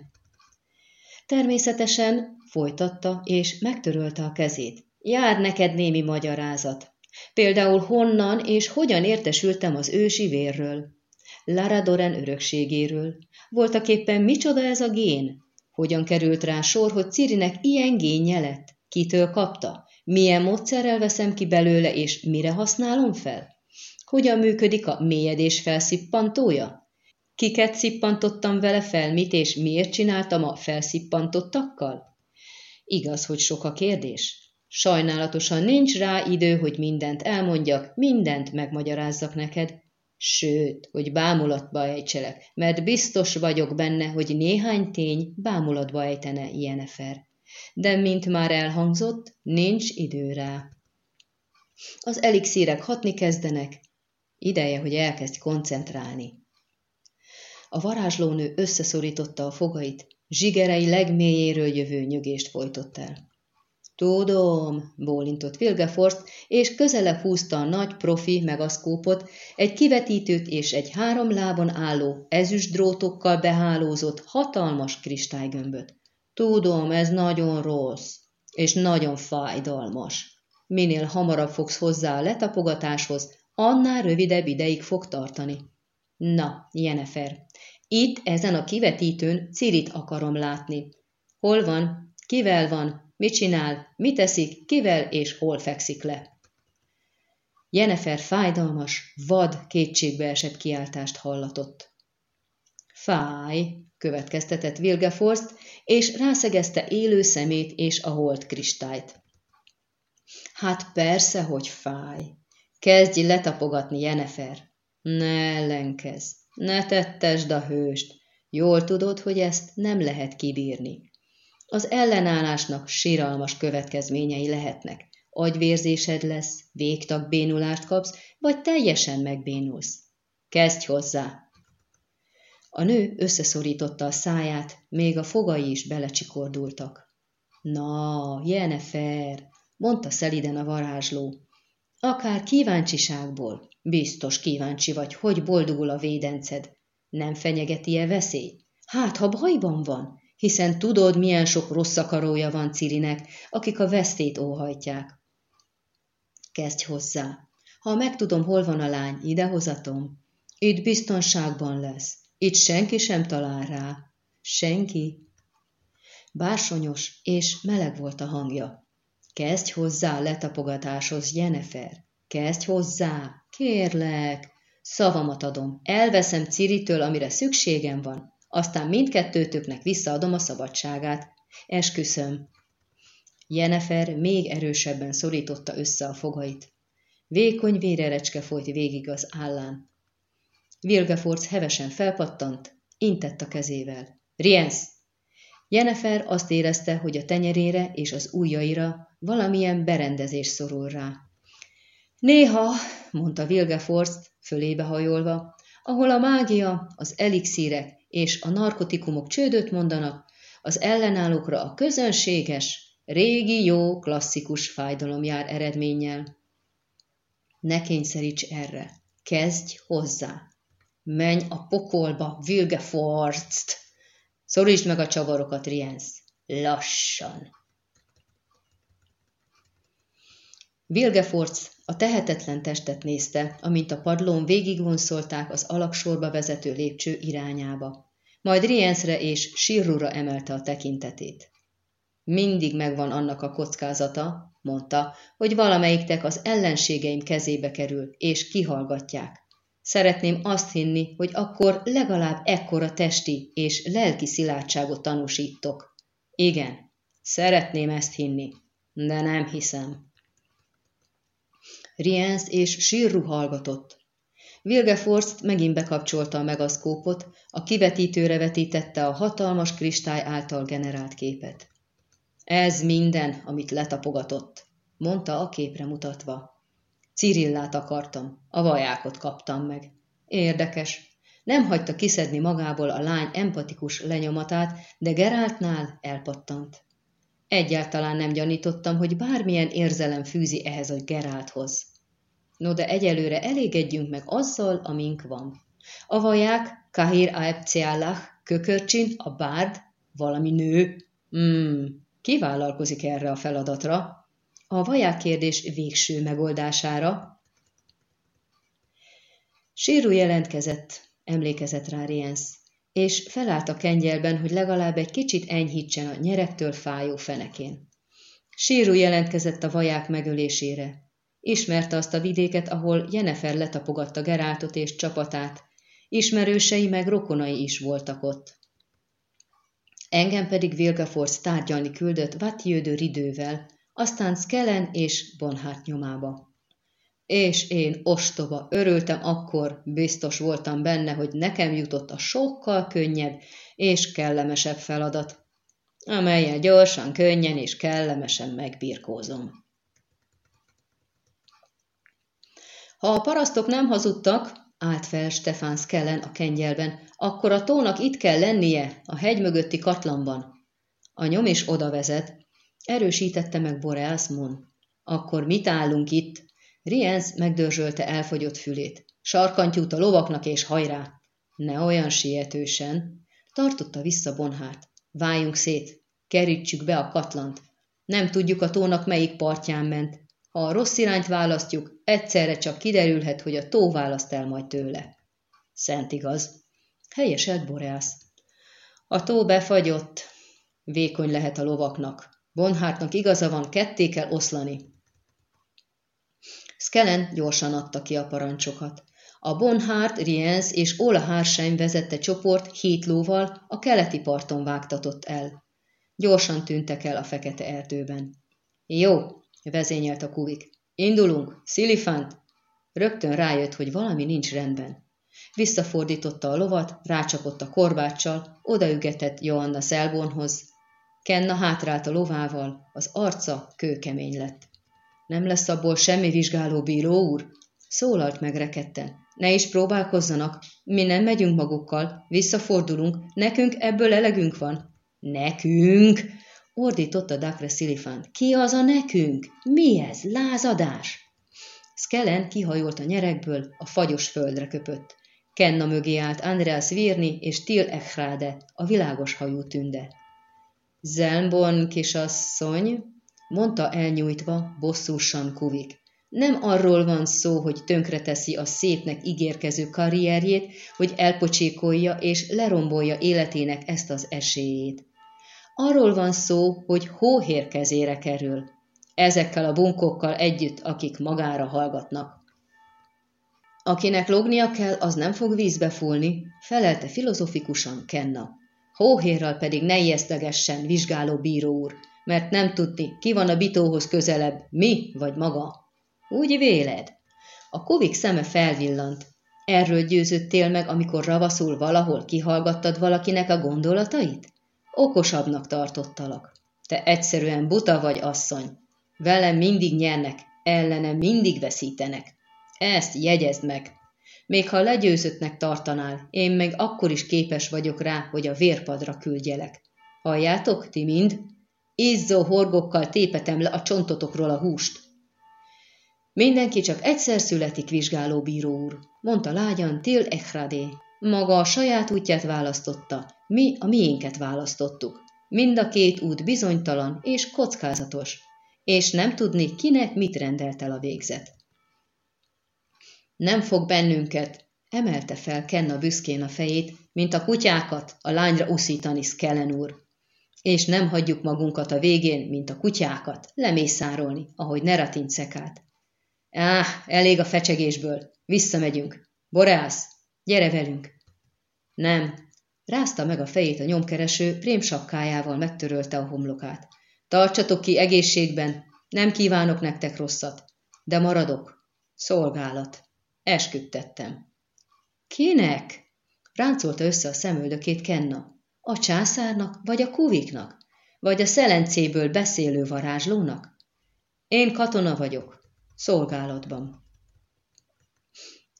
Természetesen folytatta és megtörölte a kezét. Jár neked némi magyarázat. Például honnan és hogyan értesültem az ősi vérről. Lara Doren örökségéről. Voltak éppen micsoda ez a gén? Hogyan került rá sor, hogy Cirinek ilyen génje lett? Kitől kapta? Milyen módszerrel veszem ki belőle, és mire használom fel? Hogyan működik a mélyedés felszippantója? Kiket szippantottam vele fel, mit és miért csináltam a felsippantottakkal? Igaz, hogy sok a kérdés. Sajnálatosan nincs rá idő, hogy mindent elmondjak, mindent megmagyarázzak neked. Sőt, hogy bámulatba ejtselek, mert biztos vagyok benne, hogy néhány tény bámulatba ejtene Jenefer de mint már elhangzott, nincs idő rá. Az elixírek hatni kezdenek, ideje, hogy elkezdj koncentrálni. A varázslónő összeszorította a fogait, zsigerei legmélyéről jövő nyögést folytott el. Tudom, bólintott Vilgeforst, és közelebb húzta a nagy profi megaszkópot, egy kivetítőt és egy három lábon álló, ezüst drótokkal behálózott hatalmas kristálygömböt. Tudom, ez nagyon rossz, és nagyon fájdalmas. Minél hamarabb fogsz hozzá a letapogatáshoz, annál rövidebb ideig fog tartani. Na, Jenefer, itt ezen a kivetítőn Cirit akarom látni. Hol van, kivel van, mit csinál, mit teszik, kivel és hol fekszik le. Jenefer fájdalmas, vad, kétségbeesett kiáltást hallatott. Fáj, következtetett Wilgeforst, és rászegezte élő szemét és a holt kristályt. Hát persze, hogy fáj. Kezdj letapogatni, Jenefer. Ne ellenkezz, ne tettesd a hőst. Jól tudod, hogy ezt nem lehet kibírni. Az ellenállásnak síralmas következményei lehetnek. Agyvérzésed lesz, végtagbénulást kapsz, vagy teljesen megbénulsz. Kezdj hozzá! A nő összeszorította a száját, még a fogai is belecsikordultak. Na, Jenefer, mondta szeliden a varázsló. Akár kíváncsiságból, biztos kíváncsi vagy, hogy boldogul a védenced. Nem fenyegeti-e veszély? Hát, ha bajban van, hiszen tudod, milyen sok rossz akarója van Cirinek, akik a vesztét óhajtják. Kezdj hozzá. Ha megtudom, hol van a lány, idehozatom. Itt biztonságban lesz. Itt senki sem talál rá. Senki. Bársonyos és meleg volt a hangja. Kezdj hozzá letapogatáshoz, Jenefer. Kezdj hozzá, kérlek. Szavamat adom, elveszem Ciritől, amire szükségem van, aztán mindkettőtöknek visszaadom a szabadságát. Esküszöm. Jenefer még erősebben szorította össze a fogait. Vékony vérerecske folyt végig az állán. Vilgefortz hevesen felpattant, intett a kezével. Riensz! Jennifer azt érezte, hogy a tenyerére és az ujjaira valamilyen berendezés szorul rá. Néha, mondta Vilgefortz fölébe hajolva, ahol a mágia, az elixírek és a narkotikumok csődöt mondanak, az ellenállókra a közönséges, régi jó klasszikus fájdalom jár eredménnyel. Ne kényszeríts erre, kezdj hozzá. Menj a pokolba, Vilgeforst! Szorítsd meg a csavarokat, Rienz. Lassan. Vilgefortz a tehetetlen testet nézte, amint a padlón végigvonszolták az alaksorba vezető lépcső irányába. Majd Riensre és Sirrura emelte a tekintetét. Mindig megvan annak a kockázata, mondta, hogy valamelyiktek az ellenségeim kezébe kerül, és kihallgatják. Szeretném azt hinni, hogy akkor legalább ekkora testi és lelki szilárdságot tanúsítok. Igen, szeretném ezt hinni, de nem hiszem. Rienz és sírru hallgatott. Wilgeforst megint bekapcsolta a megaszkópot, a kivetítőre vetítette a hatalmas kristály által generált képet. Ez minden, amit letapogatott, mondta a képre mutatva. Cirillát akartam, a vajákot kaptam meg. Érdekes. Nem hagyta kiszedni magából a lány empatikus lenyomatát, de Geráltnál elpattant. Egyáltalán nem gyanítottam, hogy bármilyen érzelem fűzi ehhez a Gerálthoz. No, de egyelőre elégedjünk meg azzal, amink van. A vaják, Kahir Aepciállah, Kökörcsin, a bárd, valami nő. Hmm, ki vállalkozik erre a feladatra? A vaják kérdés végső megoldására. Sírú jelentkezett, emlékezett rá Rienz, és felállt a kengyelben, hogy legalább egy kicsit enyhítsen a nyerektől fájó fenekén. Sírú jelentkezett a vaják megölésére. Ismerte azt a vidéket, ahol Jenefer letapogatta Geráltot és csapatát. Ismerősei meg rokonai is voltak ott. Engem pedig Vilgeforce tárgyalni küldött Vatjödő ridővel, aztán Skellen és Bonhart nyomába. És én ostoba, örültem akkor, biztos voltam benne, hogy nekem jutott a sokkal könnyebb és kellemesebb feladat, amelyel gyorsan, könnyen és kellemesen megbirkózom. Ha a parasztok nem hazudtak, állt fel Stefan Skellen a kengyelben, akkor a tónak itt kell lennie, a hegy mögötti katlanban. A nyom is oda vezet, erősítette meg Boreas Mon. Akkor mit állunk itt? Rienz megdörzsölte elfogyott fülét. Sarkantyút a lovaknak és hajrá! Ne olyan sietősen! Tartotta vissza Bonhárt. Váljunk szét, kerítsük be a katlant. Nem tudjuk a tónak melyik partján ment. Ha a rossz irányt választjuk, egyszerre csak kiderülhet, hogy a tó választ el majd tőle. Szent igaz. Helyeselt Boreász. A tó befagyott. Vékony lehet a lovaknak. Bonhártnak igaza van, ketté kell oszlani. Skellen gyorsan adta ki a parancsokat. A Bonhárt, Rienz és Ola Hársheim vezette csoport hét lóval a keleti parton vágtatott el. Gyorsan tűntek el a fekete erdőben. Jó, vezényelt a kuvik. Indulunk, Szilifánt! Rögtön rájött, hogy valami nincs rendben. Visszafordította a lovat, rácsapott a korbáccsal, odaügetett Joanna Szelbonhoz. Kenna hátrált a lovával, az arca kőkemény lett. Nem lesz abból semmi vizsgáló bíró úr? Szólalt meg reketten. Ne is próbálkozzanak, mi nem megyünk magukkal, visszafordulunk, nekünk ebből elegünk van. Nekünk? Ordította Dakre Szilifán. Ki az a nekünk? Mi ez? Lázadás! Skellen kihajolt a nyerekből, a fagyos földre köpött. Kenna mögé állt Andreas Virni és Til Echrade, a világos hajú tünde. Zelmbon kisasszony, mondta elnyújtva, bosszúsan kuvik. Nem arról van szó, hogy tönkreteszi a szépnek ígérkező karrierjét, hogy elpocsékolja és lerombolja életének ezt az esélyét. Arról van szó, hogy hóhér kezére kerül, ezekkel a bunkokkal együtt, akik magára hallgatnak. Akinek lognia kell, az nem fog vízbe fúlni, felelte filozofikusan Kenna. Hóhérral pedig ne ijesztegessen, vizsgáló bíró úr, mert nem tudni, ki van a bitóhoz közelebb, mi vagy maga. Úgy véled? A kovik szeme felvillant. Erről győződtél meg, amikor ravaszul valahol kihallgattad valakinek a gondolatait? Okosabbnak tartottalak. Te egyszerűen buta vagy, asszony. Velem mindig nyernek, ellenem mindig veszítenek. Ezt jegyezd meg. Még ha legyőzöttnek tartanál, én meg akkor is képes vagyok rá, hogy a vérpadra küldjelek. Halljátok, ti mind? Izzó horgokkal tépetem le a csontotokról a húst. Mindenki csak egyszer születik, vizsgáló bíró úr, mondta lágyan Til Echradé. Maga a saját útját választotta, mi a miénket választottuk. Mind a két út bizonytalan és kockázatos, és nem tudni, kinek mit rendelt el a végzet. Nem fog bennünket, emelte fel Kenna büszkén a fejét, mint a kutyákat a lányra uszítani Skellen úr. És nem hagyjuk magunkat a végén, mint a kutyákat, lemészárolni, ahogy Neratin szekált. Áh, elég a fecsegésből, visszamegyünk. Boreász, gyere velünk! Nem, rázta meg a fejét a nyomkereső, prémsapkájával megtörölte a homlokát. Tartsatok ki egészségben, nem kívánok nektek rosszat, de maradok. Szolgálat. Esküdtettem. Kinek? Ráncolta össze a szemöldökét Kenna. A császárnak, vagy a kuviknak? Vagy a szelencéből beszélő varázslónak? Én katona vagyok. Szolgálatban.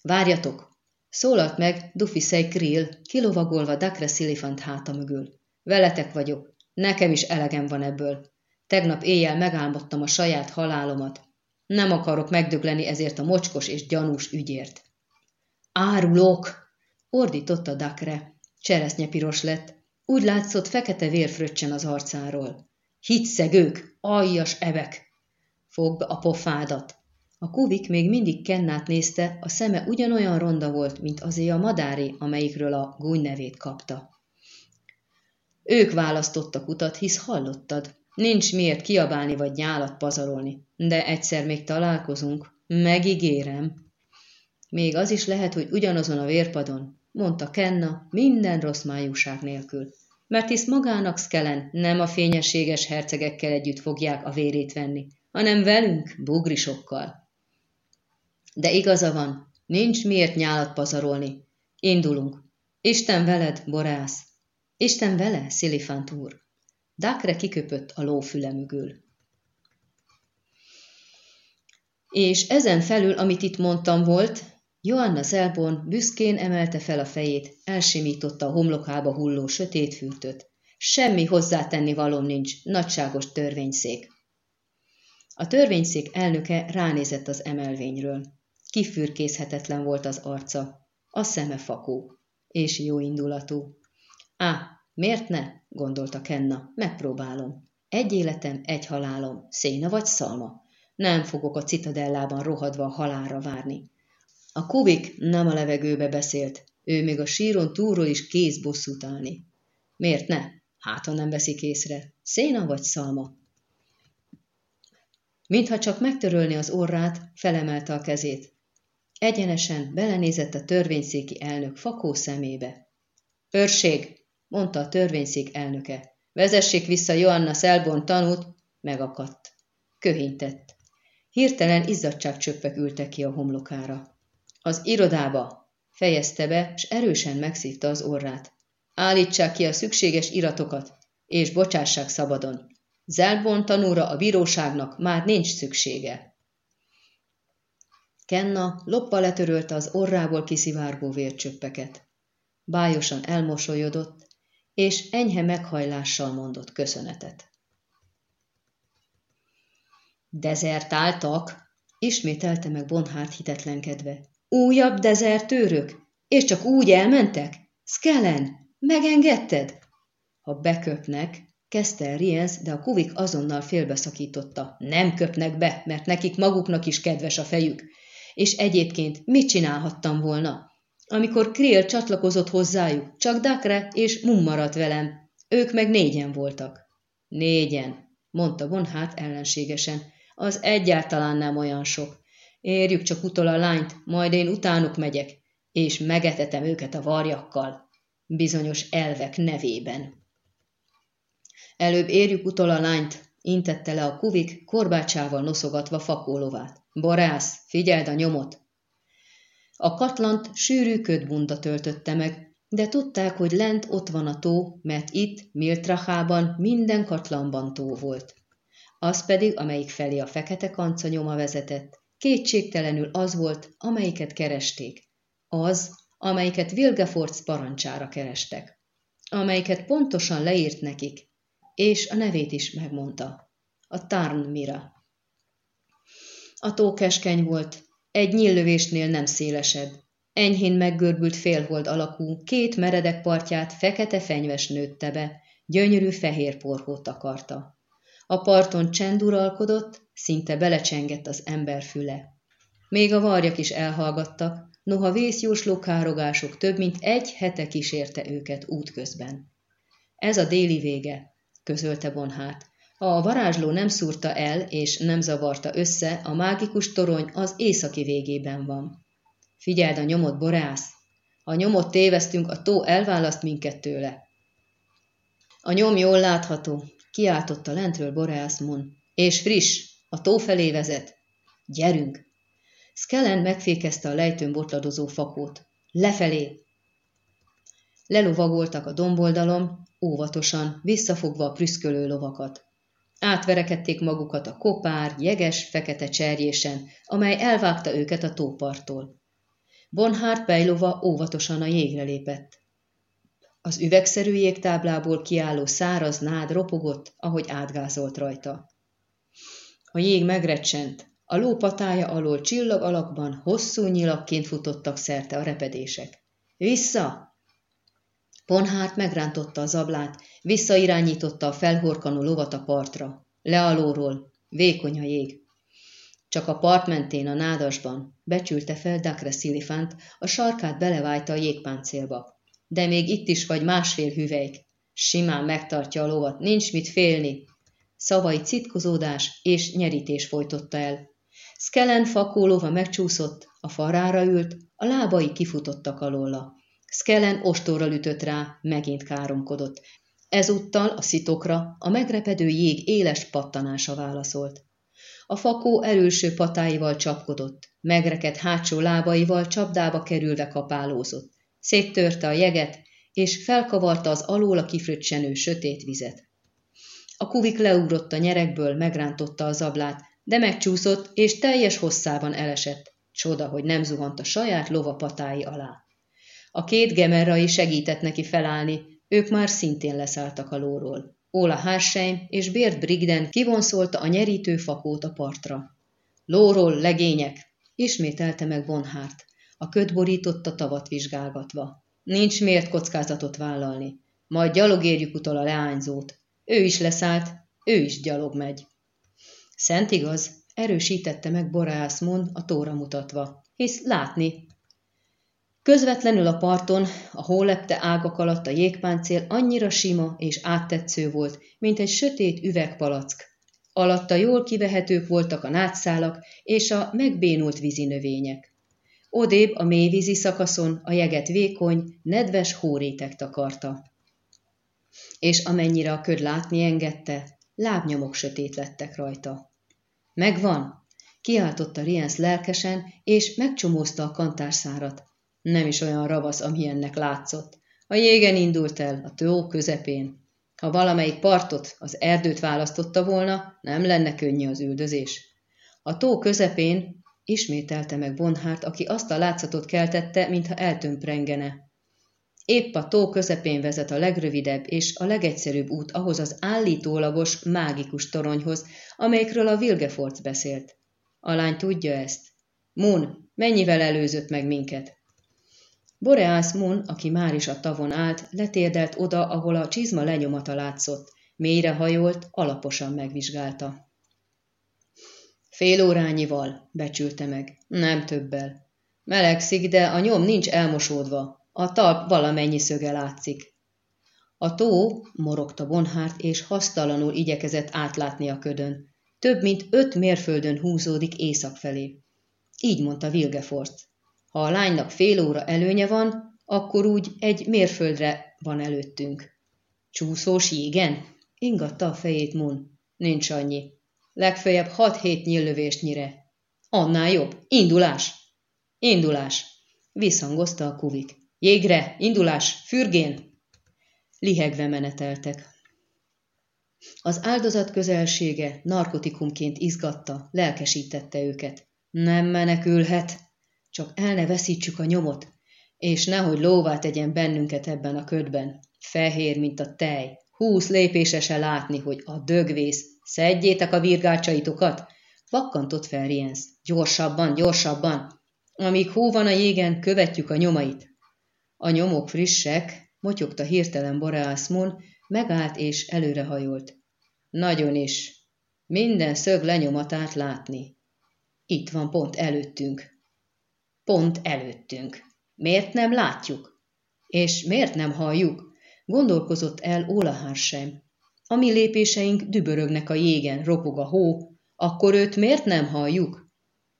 Várjatok! Szólalt meg Dufisei Krill, kilovagolva Dakre Szilifant háta mögül. Veletek vagyok, nekem is elegem van ebből. Tegnap éjjel megálmodtam a saját halálomat. Nem akarok megdögleni ezért a mocskos és gyanús ügyért. Árulók! ordította Dakre. Cseresznyepiros lett. Úgy látszott, fekete vér fröccsen az arcáról. Hitszegők, aljas ebek! Fogd a pofádat! A kuvik még mindig Kennát nézte, a szeme ugyanolyan ronda volt, mint azé a madári, amelyikről a gúny nevét kapta. Ők választottak utat, hisz hallottad. Nincs miért kiabálni vagy nyálat pazarolni, de egyszer még találkozunk, megígérem. Még az is lehet, hogy ugyanazon a vérpadon, mondta Kenna, minden rossz májúság nélkül. Mert hisz magának Skellen nem a fényességes hercegekkel együtt fogják a vérét venni, hanem velünk, bugrisokkal. De igaza van, nincs miért nyálat pazarolni. Indulunk. Isten veled, Borász. Isten vele, Szilifánt úr. Dákre kiköpött a lófüle mögül. És ezen felül, amit itt mondtam volt, Joanna Zelborn büszkén emelte fel a fejét, elsimította a homlokába hulló sötét fürtöt. Semmi hozzátenni valóm nincs, nagyságos törvényszék. A törvényszék elnöke ránézett az emelvényről. Kifürkészhetetlen volt az arca, a szeme fakó, és jó indulatú. Á, miért ne? gondolta Kenna, megpróbálom. Egy életem, egy halálom, széna vagy szalma. Nem fogok a citadellában rohadva a halálra várni. A kubik nem a levegőbe beszélt, ő még a síron túlról is kész bosszút állni. Miért ne? Hát, ha nem veszik észre. Széna vagy szalma? Mintha csak megtörölni az orrát, felemelte a kezét. Egyenesen belenézett a törvényszéki elnök fakó szemébe. Őrség, mondta a törvényszék elnöke. Vezessék vissza Joanna Szelbon tanút, megakadt. Köhintett. Hirtelen izzadságcsöppek ültek ki a homlokára. Az irodába, fejezte be, és erősen megszívta az orrát. Állítsák ki a szükséges iratokat, és bocsássák szabadon. Zelbon tanúra a bíróságnak már nincs szüksége. Kenna loppa letörölte az orrából kiszivárgó vércsöppeket. Bájosan elmosolyodott, és enyhe meghajlással mondott köszönetet. Dezertáltak, ismételte meg Bonhárt hitetlenkedve. Újabb dezertőrök? És csak úgy elmentek? Skellen, megengedted? Ha beköpnek, kezdte el Rienz, de a kuvik azonnal félbeszakította. Nem köpnek be, mert nekik maguknak is kedves a fejük. És egyébként mit csinálhattam volna? Amikor Krill csatlakozott hozzájuk, csak Dakre és Mum maradt velem. Ők meg négyen voltak. Négyen, mondta Bonhát ellenségesen. Az egyáltalán nem olyan sok. Érjük csak utol a lányt, majd én utánuk megyek, és megetetem őket a varjakkal, bizonyos elvek nevében. Előbb érjük utol a lányt, intette le a kuvik, korbácsával noszogatva fakólovát. Borász, figyeld a nyomot! A katlant sűrű ködbunda töltötte meg, de tudták, hogy lent ott van a tó, mert itt, Miltrachában minden katlanban tó volt. Az pedig, amelyik felé a fekete kanca nyoma vezetett, kétségtelenül az volt, amelyiket keresték. Az, amelyiket Wilgefortz parancsára kerestek, amelyiket pontosan leírt nekik, és a nevét is megmondta. A Tarnmira. A tó keskeny volt, egy nyíllövésnél nem szélesebb. Enyhén meggörbült félhold alakú, két meredek partját fekete fenyves nőtte be, gyönyörű fehér porhót akarta. A parton csend uralkodott, szinte belecsengett az ember füle. Még a varjak is elhallgattak, noha vészjósló károgások több mint egy hete kísérte őket útközben. Ez a déli vége, közölte Bonhát. Ha a varázsló nem szúrta el és nem zavarta össze, a mágikus torony az északi végében van. Figyeld a nyomot, Boreász! A nyomot tévesztünk, a tó elválaszt minket tőle. A nyom jól látható, kiáltotta lentről Boreász Mun. És friss, a tó felé vezet. Gyerünk! Skellen megfékezte a lejtőn botladozó fakót. Lefelé! Lelovagoltak a domboldalon, óvatosan, visszafogva a prüszkölő lovakat. Átverekedték magukat a kopár, jeges, fekete cserjésen, amely elvágta őket a tóparttól. Bonhart Pejlova óvatosan a jégre lépett. Az üvegszerű jégtáblából kiálló száraz nád ropogott, ahogy átgázolt rajta. A jég megrecsent, a ló patája alól csillag alakban hosszú nyilakként futottak szerte a repedések. Vissza! Ponhárt megrántotta az ablát, visszairányította a felhorkanó lovat a partra. Le alóról, vékony a jég. Csak a part mentén a nádasban, becsülte fel Dakre Szilifánt, a sarkát belevájta a jégpáncélba. De még itt is vagy másfél hüvelyk. Simán megtartja a lovat, nincs mit félni. Szavai citkozódás és nyerítés folytotta el. Skellen fakólóva megcsúszott, a farára ült, a lábai kifutottak alóla. Skellen ostorral ütött rá, megint káromkodott. Ezúttal a szitokra a megrepedő jég éles pattanása válaszolt. A fakó erőső patáival csapkodott, megrekedt hátsó lábaival csapdába kerülve kapálózott. Széttörte a jeget, és felkavarta az alóla kifröccsenő sötét vizet. A kuvik leugrott a nyerekből, megrántotta az ablát, de megcsúszott, és teljes hosszában elesett. Csoda, hogy nem zuhant a saját lova patái alá. A két gemerrai segített neki felállni, ők már szintén leszálltak a lóról. Óla Harsheim és Bért Brigden kivonszolta a nyerítő fakót a partra. Lóról, legények! Ismételte meg Bonhárt, a köd borította tavat vizsgálgatva. Nincs miért kockázatot vállalni. Majd gyalog utol a leányzót. Ő is leszállt, ő is gyalog megy. Szent igaz, erősítette meg Boreász mond a tóra mutatva, hisz látni. Közvetlenül a parton, a hólepte ágak alatt a jégpáncél annyira sima és áttetsző volt, mint egy sötét üvegpalack. Alatta jól kivehetők voltak a nátszálak és a megbénult vízinövények. Odébb a mélyvízi szakaszon a jeget vékony, nedves hórétek takarta. És amennyire a köd látni engedte, lábnyomok sötét lettek rajta. Megvan! Kiáltotta Rienz lelkesen, és megcsomózta a kantárszárat. Nem is olyan ravasz, amilyennek látszott. A jégen indult el, a tó közepén. Ha valamelyik partot, az erdőt választotta volna, nem lenne könnyű az üldözés. A tó közepén ismételte meg Bonhárt, aki azt a látszatot keltette, mintha eltömprengene. Épp a tó közepén vezet a legrövidebb és a legegyszerűbb út ahhoz az állítólagos, mágikus toronyhoz, amelyikről a Vilgefortz beszélt. A lány tudja ezt. Moon, mennyivel előzött meg minket? Boreas Moon, aki már is a tavon állt, letérdelt oda, ahol a csizma lenyomata látszott. Mélyre hajolt, alaposan megvizsgálta. Fél órányival, becsülte meg, nem többel. Melegszik, de a nyom nincs elmosódva, a talp valamennyi szöge látszik. A tó, morogta Bonhárt, és hasztalanul igyekezett átlátni a ködön. Több mint öt mérföldön húzódik észak felé. Így mondta Vilgefort. Ha a lánynak fél óra előnye van, akkor úgy egy mérföldre van előttünk. Csúszós jégen? Ingatta a fejét Mun. Nincs annyi. Legfeljebb hat-hét nyíllövésnyire. Annál jobb. Indulás! Indulás! Visszhangozta a kuvik. Jégre, indulás, fürgén! Lihegve meneteltek. Az áldozat közelsége narkotikumként izgatta, lelkesítette őket. Nem menekülhet, csak el ne veszítsük a nyomot. és nehogy lóvá tegyen bennünket ebben a ködben. Fehér, mint a tej. Húsz lépése se látni, hogy a dögvész. Szedjétek a virgácsaitokat! Vakkantott fel Rienz. Gyorsabban, gyorsabban! Amíg hó van a jégen, követjük a nyomait. A nyomok frissek, motyogta hirtelen Boreas Moon, megállt és előrehajolt. Nagyon is. Minden szög lenyomatát látni. Itt van pont előttünk. Pont előttünk. Miért nem látjuk? És miért nem halljuk? Gondolkozott el Olahár sem. A mi lépéseink dübörögnek a jégen, ropog a hó, akkor őt miért nem halljuk?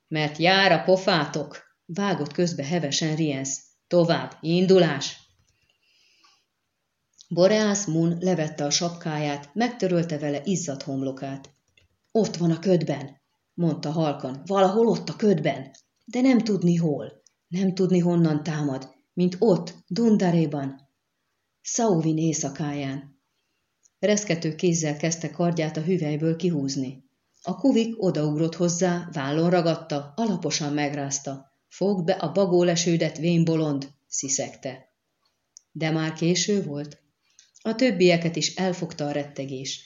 Mert jár a pofátok, vágott közbe hevesen Rienz. Tovább, indulás! Boreas Mun levette a sapkáját, megtörölte vele izzadt homlokát. Ott van a ködben, mondta halkan, valahol ott a ködben, de nem tudni hol, nem tudni honnan támad, mint ott, Dundaréban, Sauvin éjszakáján. Reszkető kézzel kezdte kardját a hüvelyből kihúzni. A kuvik odaugrott hozzá, vállon ragadta, alaposan megrázta. Fogd be a bagólesődet, vén bolond, sziszegte. De már késő volt. A többieket is elfogta a rettegés.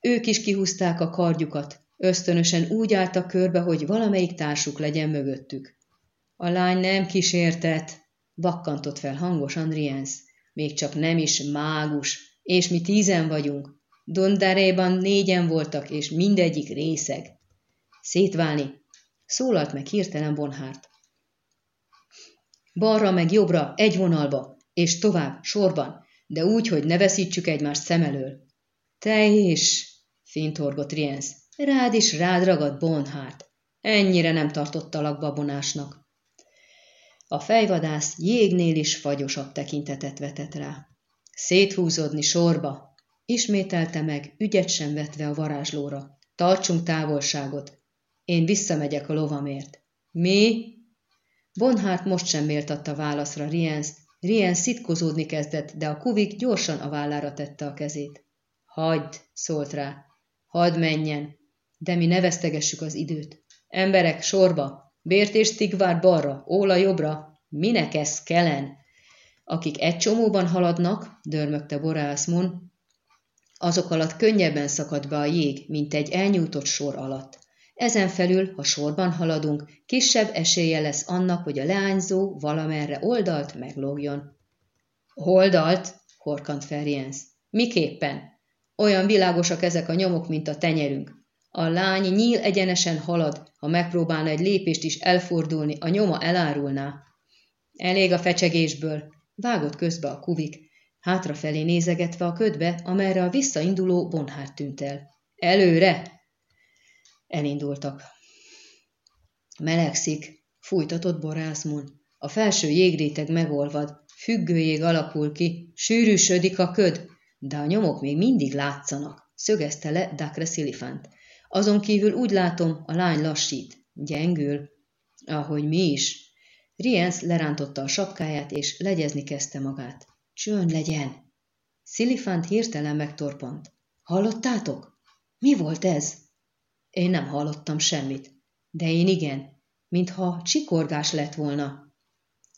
Ők is kihúzták a kardjukat, ösztönösen úgy álltak körbe, hogy valamelyik társuk legyen mögöttük. A lány nem kísértett, vakkantott fel hangosan Rienz. Még csak nem is mágus, és mi tízen vagyunk. Dondaréban négyen voltak, és mindegyik részeg. Szétválni, szólalt meg hirtelen Bonhárt. Balra meg jobbra, egy vonalba, és tovább, sorban, de úgy, hogy ne veszítsük egymást szem elől. Te is, fintorgott Rienz, rád is rád ragad Bonhárt. Ennyire nem tartottalak babonásnak. A fejvadász jégnél is fagyosabb tekintetet vetett rá. Széthúzódni sorba, ismételte meg, ügyet sem vetve a varázslóra. Tartsunk távolságot. Én visszamegyek a lovamért. Mi? Bonhárt most sem méltatta válaszra Rienz. Rienz szitkozódni kezdett, de a kuvik gyorsan a vállára tette a kezét. Hagyd, szólt rá. Hadd menjen, de mi ne vesztegessük az időt. Emberek, sorba, Bért és Tigvár balra, Óla jobbra, minek ez kelen? Akik egy csomóban haladnak, dörmögte Borászmon, azok alatt könnyebben szakad be a jég, mint egy elnyújtott sor alatt. Ezen felül, ha sorban haladunk, kisebb esélye lesz annak, hogy a leányzó valamerre oldalt meglógjon. Oldalt? horkant fel Jens. Miképpen? Olyan világosak ezek a nyomok, mint a tenyerünk. A lány nyíl egyenesen halad, ha megpróbálna egy lépést is elfordulni, a nyoma elárulná. Elég a fecsegésből, vágott közbe a kuvik, hátrafelé nézegetve a ködbe, amerre a visszainduló bonhár tűnt el. Előre! Elindultak. Melegszik, fújtatott borászmon. A felső jégréteg megolvad, függőjég alakul ki, sűrűsödik a köd, de a nyomok még mindig látszanak, szögezte le Dacre Szilifant. Azon kívül úgy látom, a lány lassít, gyengül, ahogy mi is. Rienz lerántotta a sapkáját, és legyezni kezdte magát. Csönd legyen! Szilifant hirtelen megtorpant. Hallottátok? Mi volt ez? Én nem hallottam semmit, de én igen, mintha csikorgás lett volna.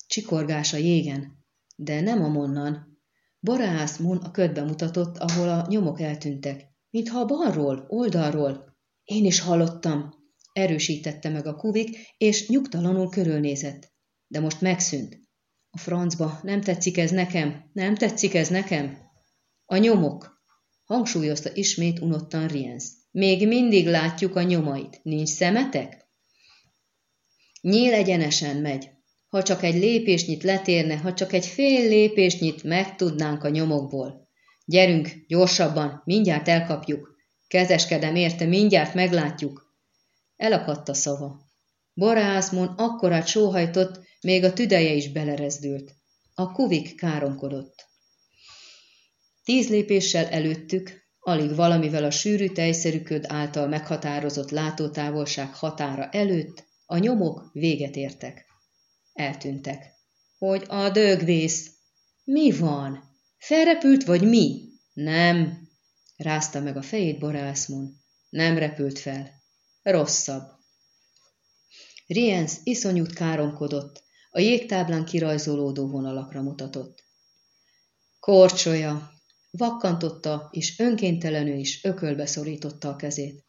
Csikorgás a jégen, de nem a monnan. Borász Mun a ködbe mutatott, ahol a nyomok eltűntek, mintha balról, oldalról, én is hallottam, erősítette meg a kuvik, és nyugtalanul körülnézett. De most megszűnt. A francba, nem tetszik ez nekem, nem tetszik ez nekem. A nyomok, hangsúlyozta ismét unottan Rienz. Még mindig látjuk a nyomait, nincs szemetek? Nyíl egyenesen megy. Ha csak egy lépésnyit letérne, ha csak egy fél lépésnyit megtudnánk a nyomokból. Gyerünk, gyorsabban, mindjárt elkapjuk. Kezeskedem érte, mindjárt meglátjuk. Elakadt a szava. Borászmon akkorát sóhajtott, még a tüdeje is belerezdült. A kuvik káromkodott. Tíz lépéssel előttük, alig valamivel a sűrű tejszerű köd által meghatározott látótávolság határa előtt, a nyomok véget értek. Eltűntek. Hogy a dögvész? Mi van? Felrepült vagy mi? Nem, Rázta meg a fejét Borászmon. Nem repült fel. Rosszabb. Rienz iszonyút káromkodott. A jégtáblán kirajzolódó vonalakra mutatott. Korcsolya! Vakkantotta, és önkéntelenül is ökölbe szorította a kezét.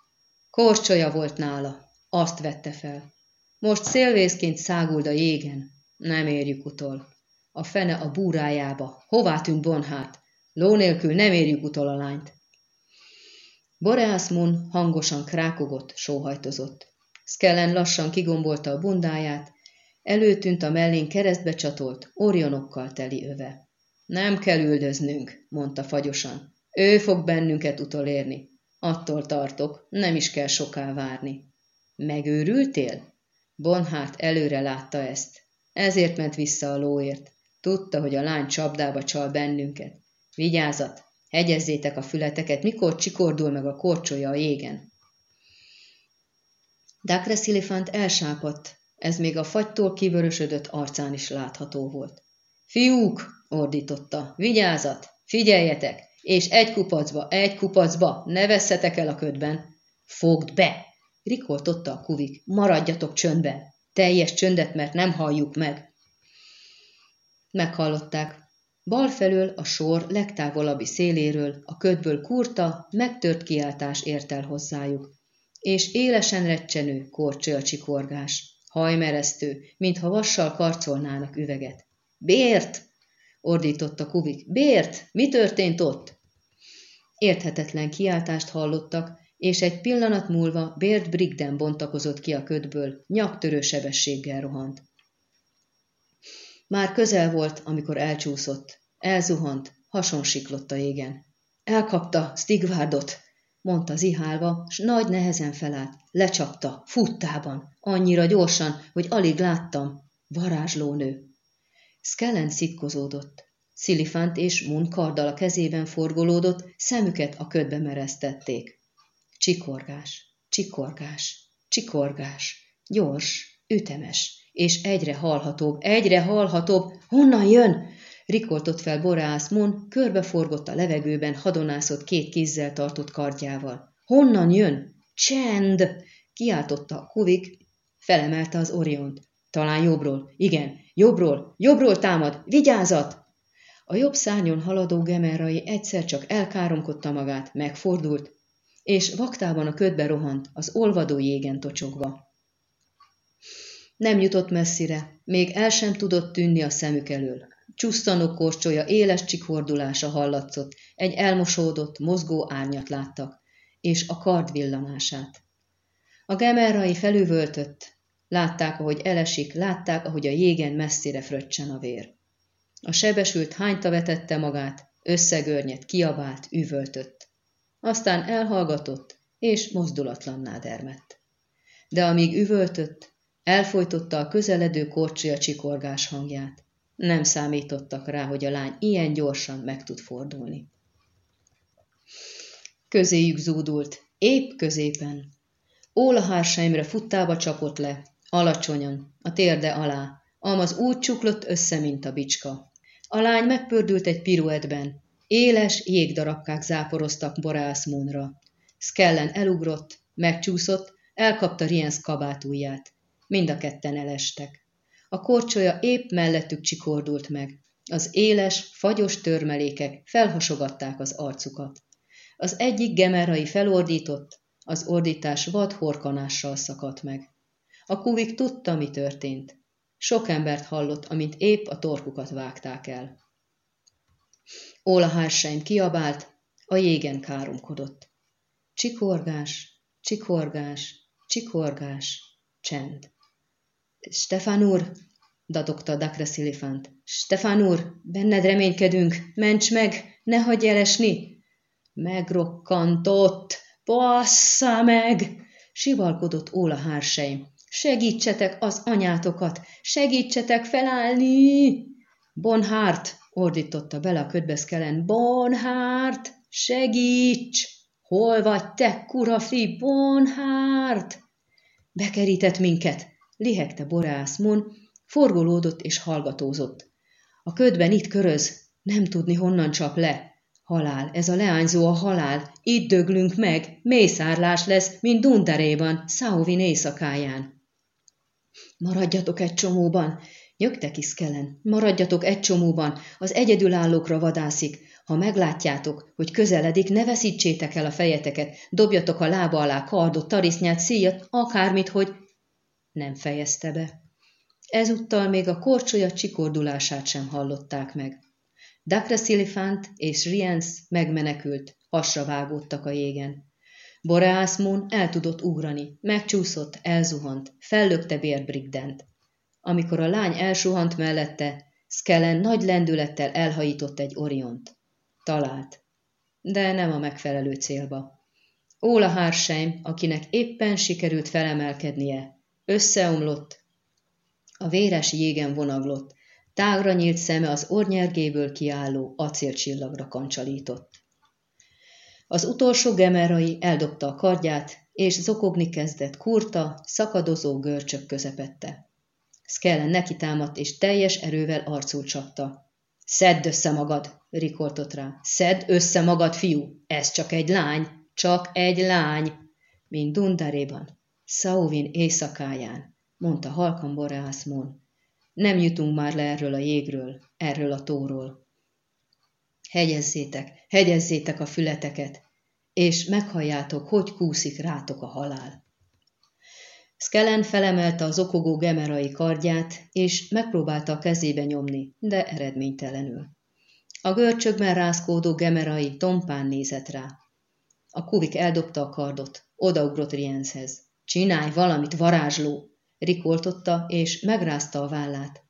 Korcsolya volt nála, azt vette fel. Most szélvészként száguld a jégen. Nem érjük utol. A fene a búrájába. Hová tűnt Bonhát? Ló nélkül nem érjük utol a lányt. Boreas Mun hangosan krákogott, sóhajtozott. Skellen lassan kigombolta a bundáját, előtűnt a mellén keresztbe csatolt, orionokkal teli öve. Nem kell üldöznünk, mondta fagyosan. Ő fog bennünket utolérni. Attól tartok, nem is kell soká várni. Megőrültél? Bonhárt előre látta ezt. Ezért ment vissza a lóért. Tudta, hogy a lány csapdába csal bennünket. Vigyázat! Hegyezzétek a fületeket, mikor csikordul meg a korcsolya a jégen. Dakre Szilifant elsápadt, ez még a fagytól kivörösödött arcán is látható volt. Fiúk, ordította, vigyázat, figyeljetek, és egy kupacba, egy kupacba, ne vesszetek el a ködben. Fogd be! Rikoltotta a kuvik, maradjatok csöndben. Teljes csöndet, mert nem halljuk meg. Meghallották. Bal felől a sor legtávolabbi széléről, a ködből kurta, megtört kiáltás ért el hozzájuk. És élesen recsenő, korcsolya csikorgás, hajmeresztő, mintha vassal karcolnának üveget. Bért! ordította Kuvik. Bért! Mi történt ott? Érthetetlen kiáltást hallottak, és egy pillanat múlva Bért Brigden bontakozott ki a ködből, nyaktörő sebességgel rohant. Már közel volt, amikor elcsúszott. Elzuhant, hason siklott a égen. Elkapta Stigvárdot, mondta zihálva, s nagy nehezen felállt. Lecsapta, futtában, annyira gyorsan, hogy alig láttam. Varázslónő. Skellen szitkozódott. Szilifánt és Mun karddal a kezében forgolódott, szemüket a ködbe mereztették. Csikorgás, csikorgás, csikorgás, gyors, ütemes, és egyre hallhatóbb, egyre hallhatóbb. Honnan jön? Rikoltott fel Borász Mun, körbeforgott a levegőben hadonászott két kézzel tartott kardjával. Honnan jön? Csend! Kiáltotta a kuvik, felemelte az Oriont. Talán jobbról. Igen, jobbról, jobbról támad. Vigyázat! A jobb szárnyon haladó gemerai egyszer csak elkáromkodta magát, megfordult, és vaktában a ködbe rohant, az olvadó jégen tocsogva. Nem jutott messzire, még el sem tudott tűnni a szemük elől. Csusztanok korcsolya éles csikordulása hallatszott, egy elmosódott, mozgó árnyat láttak, és a kard villanását. A gemerai felüvöltött, látták, ahogy elesik, látták, ahogy a jégen messzire fröccsen a vér. A sebesült hányta vetette magát, összegörnyet, kiabált, üvöltött. Aztán elhallgatott, és mozdulatlanná dermett. De amíg üvöltött, elfolytotta a közeledő korcsolya csikorgás hangját. Nem számítottak rá, hogy a lány ilyen gyorsan meg tud fordulni. Közéjük zúdult, épp középen. Óla futtába csapott le, alacsonyan, a térde alá, amaz úgy csuklott össze, mint a bicska. A lány megpördült egy piruetben. Éles jégdarabkák záporoztak Boreas Moonra. Skellen elugrott, megcsúszott, elkapta Rienz kabátúját. Mind a ketten elestek. A korcsolya épp mellettük csikordult meg. Az éles, fagyos törmelékek felhasogatták az arcukat. Az egyik gemerai felordított, az ordítás vad horkanással szakadt meg. A kuvik tudta, mi történt. Sok embert hallott, amint épp a torkukat vágták el. Óla Hársheim kiabált, a jégen káromkodott. Csikorgás, csikorgás, csikorgás, csend. Stefán úr, dadogta Dakre Szilifant. Stefán úr, benned reménykedünk, ments meg, ne hagyj elesni! Megrokkantott, bassza meg! Sivalkodott Óla Hársheim. Segítsetek az anyátokat, segítsetek felállni! Bonhárt, ordította bele a ködbeszkelen. Bonhárt, segíts! Hol vagy te, kurafi, Bonhárt? Bekerített minket, lihegte Borászmon, forgolódott és hallgatózott. A ködben itt köröz, nem tudni honnan csap le. Halál, ez a leányzó a halál, itt döglünk meg, mészárlás lesz, mint Dundaréban, Száuvin éjszakáján. Maradjatok egy csomóban, Nyögte ki Skellen, maradjatok egy csomóban, az egyedülállókra vadászik. Ha meglátjátok, hogy közeledik, ne veszítsétek el a fejeteket, dobjatok a lába alá kardot, tarisznyát, szíjat, akármit, hogy... Nem fejezte be. Ezúttal még a korcsolya csikordulását sem hallották meg. Dakra Szilifánt és Riens megmenekült, hasra vágódtak a jégen. Boreasmon el tudott ugrani, megcsúszott, elzuhant, fellökte Bérbrigdent. Amikor a lány elsuhant mellette, Skellen nagy lendülettel elhajított egy Oriont. Talált, de nem a megfelelő célba. Óla Harsheim, akinek éppen sikerült felemelkednie, összeomlott, a véres jégen vonaglott, tágra nyílt szeme az ornyergéből kiálló acélcsillagra kancsalított. Az utolsó gemerai eldobta a kardját, és zokogni kezdett kurta, szakadozó görcsök közepette. Skellen neki támadt, és teljes erővel arcul csapta. Szedd össze magad, rikoltott rá. Szedd össze magad, fiú, ez csak egy lány, csak egy lány, mint Dundaréban, Sauvin éjszakáján, mondta halkan Boreasmon. Nem jutunk már le erről a jégről, erről a tóról. Hegyezzétek, hegyezzétek a fületeket, és meghalljátok, hogy kúszik rátok a halál. Skellen felemelte az okogó gemerai kardját, és megpróbálta a kezébe nyomni, de eredménytelenül. A görcsökben rázkódó gemerai tompán nézett rá. A kuvik eldobta a kardot, odaugrott Rienshez. Csinálj valamit, varázsló! Rikoltotta, és megrázta a vállát.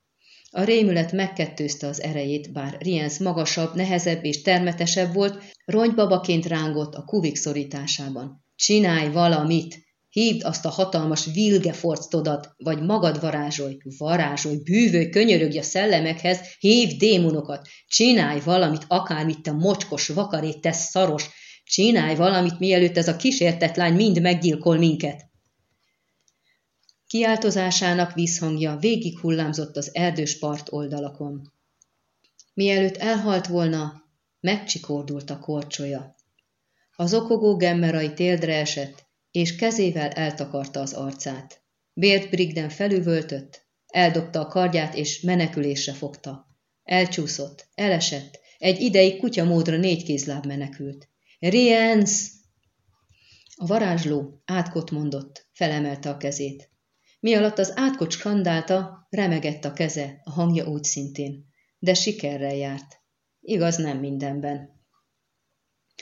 A rémület megkettőzte az erejét, bár Riens magasabb, nehezebb és termetesebb volt, rongybabaként rángott a kuvik szorításában. Csinálj valamit! Hívd azt a hatalmas vilgeforctodat, vagy magad varázsolj, varázsolj, bűvölj, könyörögj a szellemekhez, hívd démonokat, csinálj valamit, akármit te mocskos, vakarét tesz szaros, csinálj valamit, mielőtt ez a kísértett lány mind meggyilkol minket. Kiáltozásának vízhangja végig hullámzott az erdős part oldalakon. Mielőtt elhalt volna, megcsikordult a korcsolya. Az okogó gemmerai téldre esett, és kezével eltakarta az arcát. Bért Brigden felüvöltött, eldobta a kardját, és menekülésre fogta. Elcsúszott, elesett, egy ideig kutyamódra négy kézláb menekült. Riens! A varázsló átkot mondott, felemelte a kezét. Mi alatt az átkocs skandálta, remegett a keze, a hangja úgy szintén, de sikerrel járt. Igaz, nem mindenben.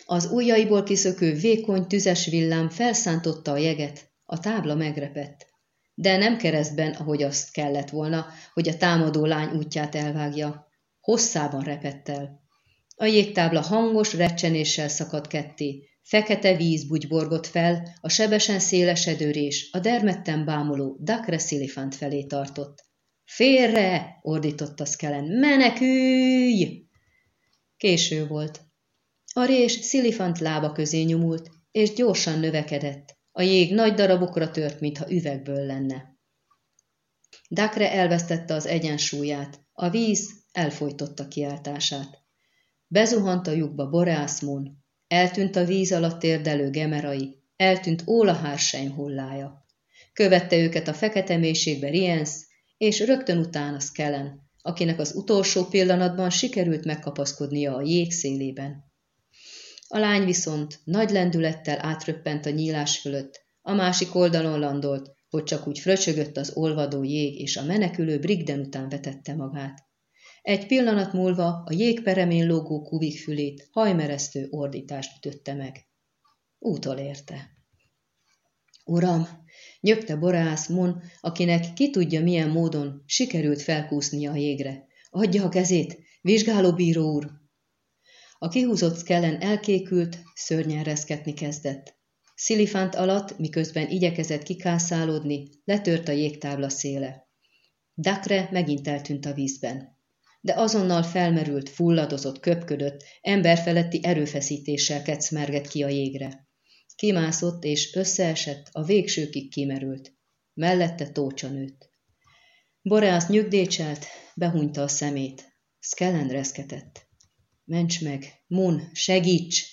Az ujjaiból kiszökő vékony, tüzes villám felszántotta a jeget, a tábla megrepett. De nem keresztben, ahogy azt kellett volna, hogy a támadó lány útját elvágja. Hosszában repett el. A jégtábla hangos recsenéssel szakadt ketté, Fekete víz bugyborgott fel, a sebesen szélesedő rés a dermedten bámuló Dakre Szilifant felé tartott. Félre! ordította Skellen. Menekülj! Késő volt. A rés Szilifant lába közé nyomult, és gyorsan növekedett. A jég nagy darabokra tört, mintha üvegből lenne. Dakre elvesztette az egyensúlyát, a víz elfolytotta kiáltását. Bezuhant a lyukba Boreasmon, Eltűnt a víz alatt térdelő gemerai, eltűnt Óla hullája. Követte őket a fekete mélységbe Riens, és rögtön utána Skellen, akinek az utolsó pillanatban sikerült megkapaszkodnia a jég szélében. A lány viszont nagy lendülettel átröppent a nyílás fölött, a másik oldalon landolt, hogy csak úgy fröcsögött az olvadó jég, és a menekülő Brigden után vetette magát. Egy pillanat múlva a jégperemén lógó kuvik fülét hajmeresztő ordítást ütötte meg. Útol érte. Uram, nyögte Borász Mon, akinek ki tudja milyen módon sikerült felkúsznia a jégre. Adja a kezét, vizsgálóbíró úr! A kihúzott skellen elkékült, szörnyen reszketni kezdett. Szilifánt alatt, miközben igyekezett kikászálódni, letört a jégtábla széle. Dakre megint eltűnt a vízben de azonnal felmerült, fulladozott, köpködött, emberfeletti erőfeszítéssel kecmergett ki a jégre. Kimászott és összeesett, a végsőkig kimerült. Mellette tócsa nőtt. Boreász nyugdécselt, behunyta a szemét. Skellen reszketett. Ments meg, Mun, segíts!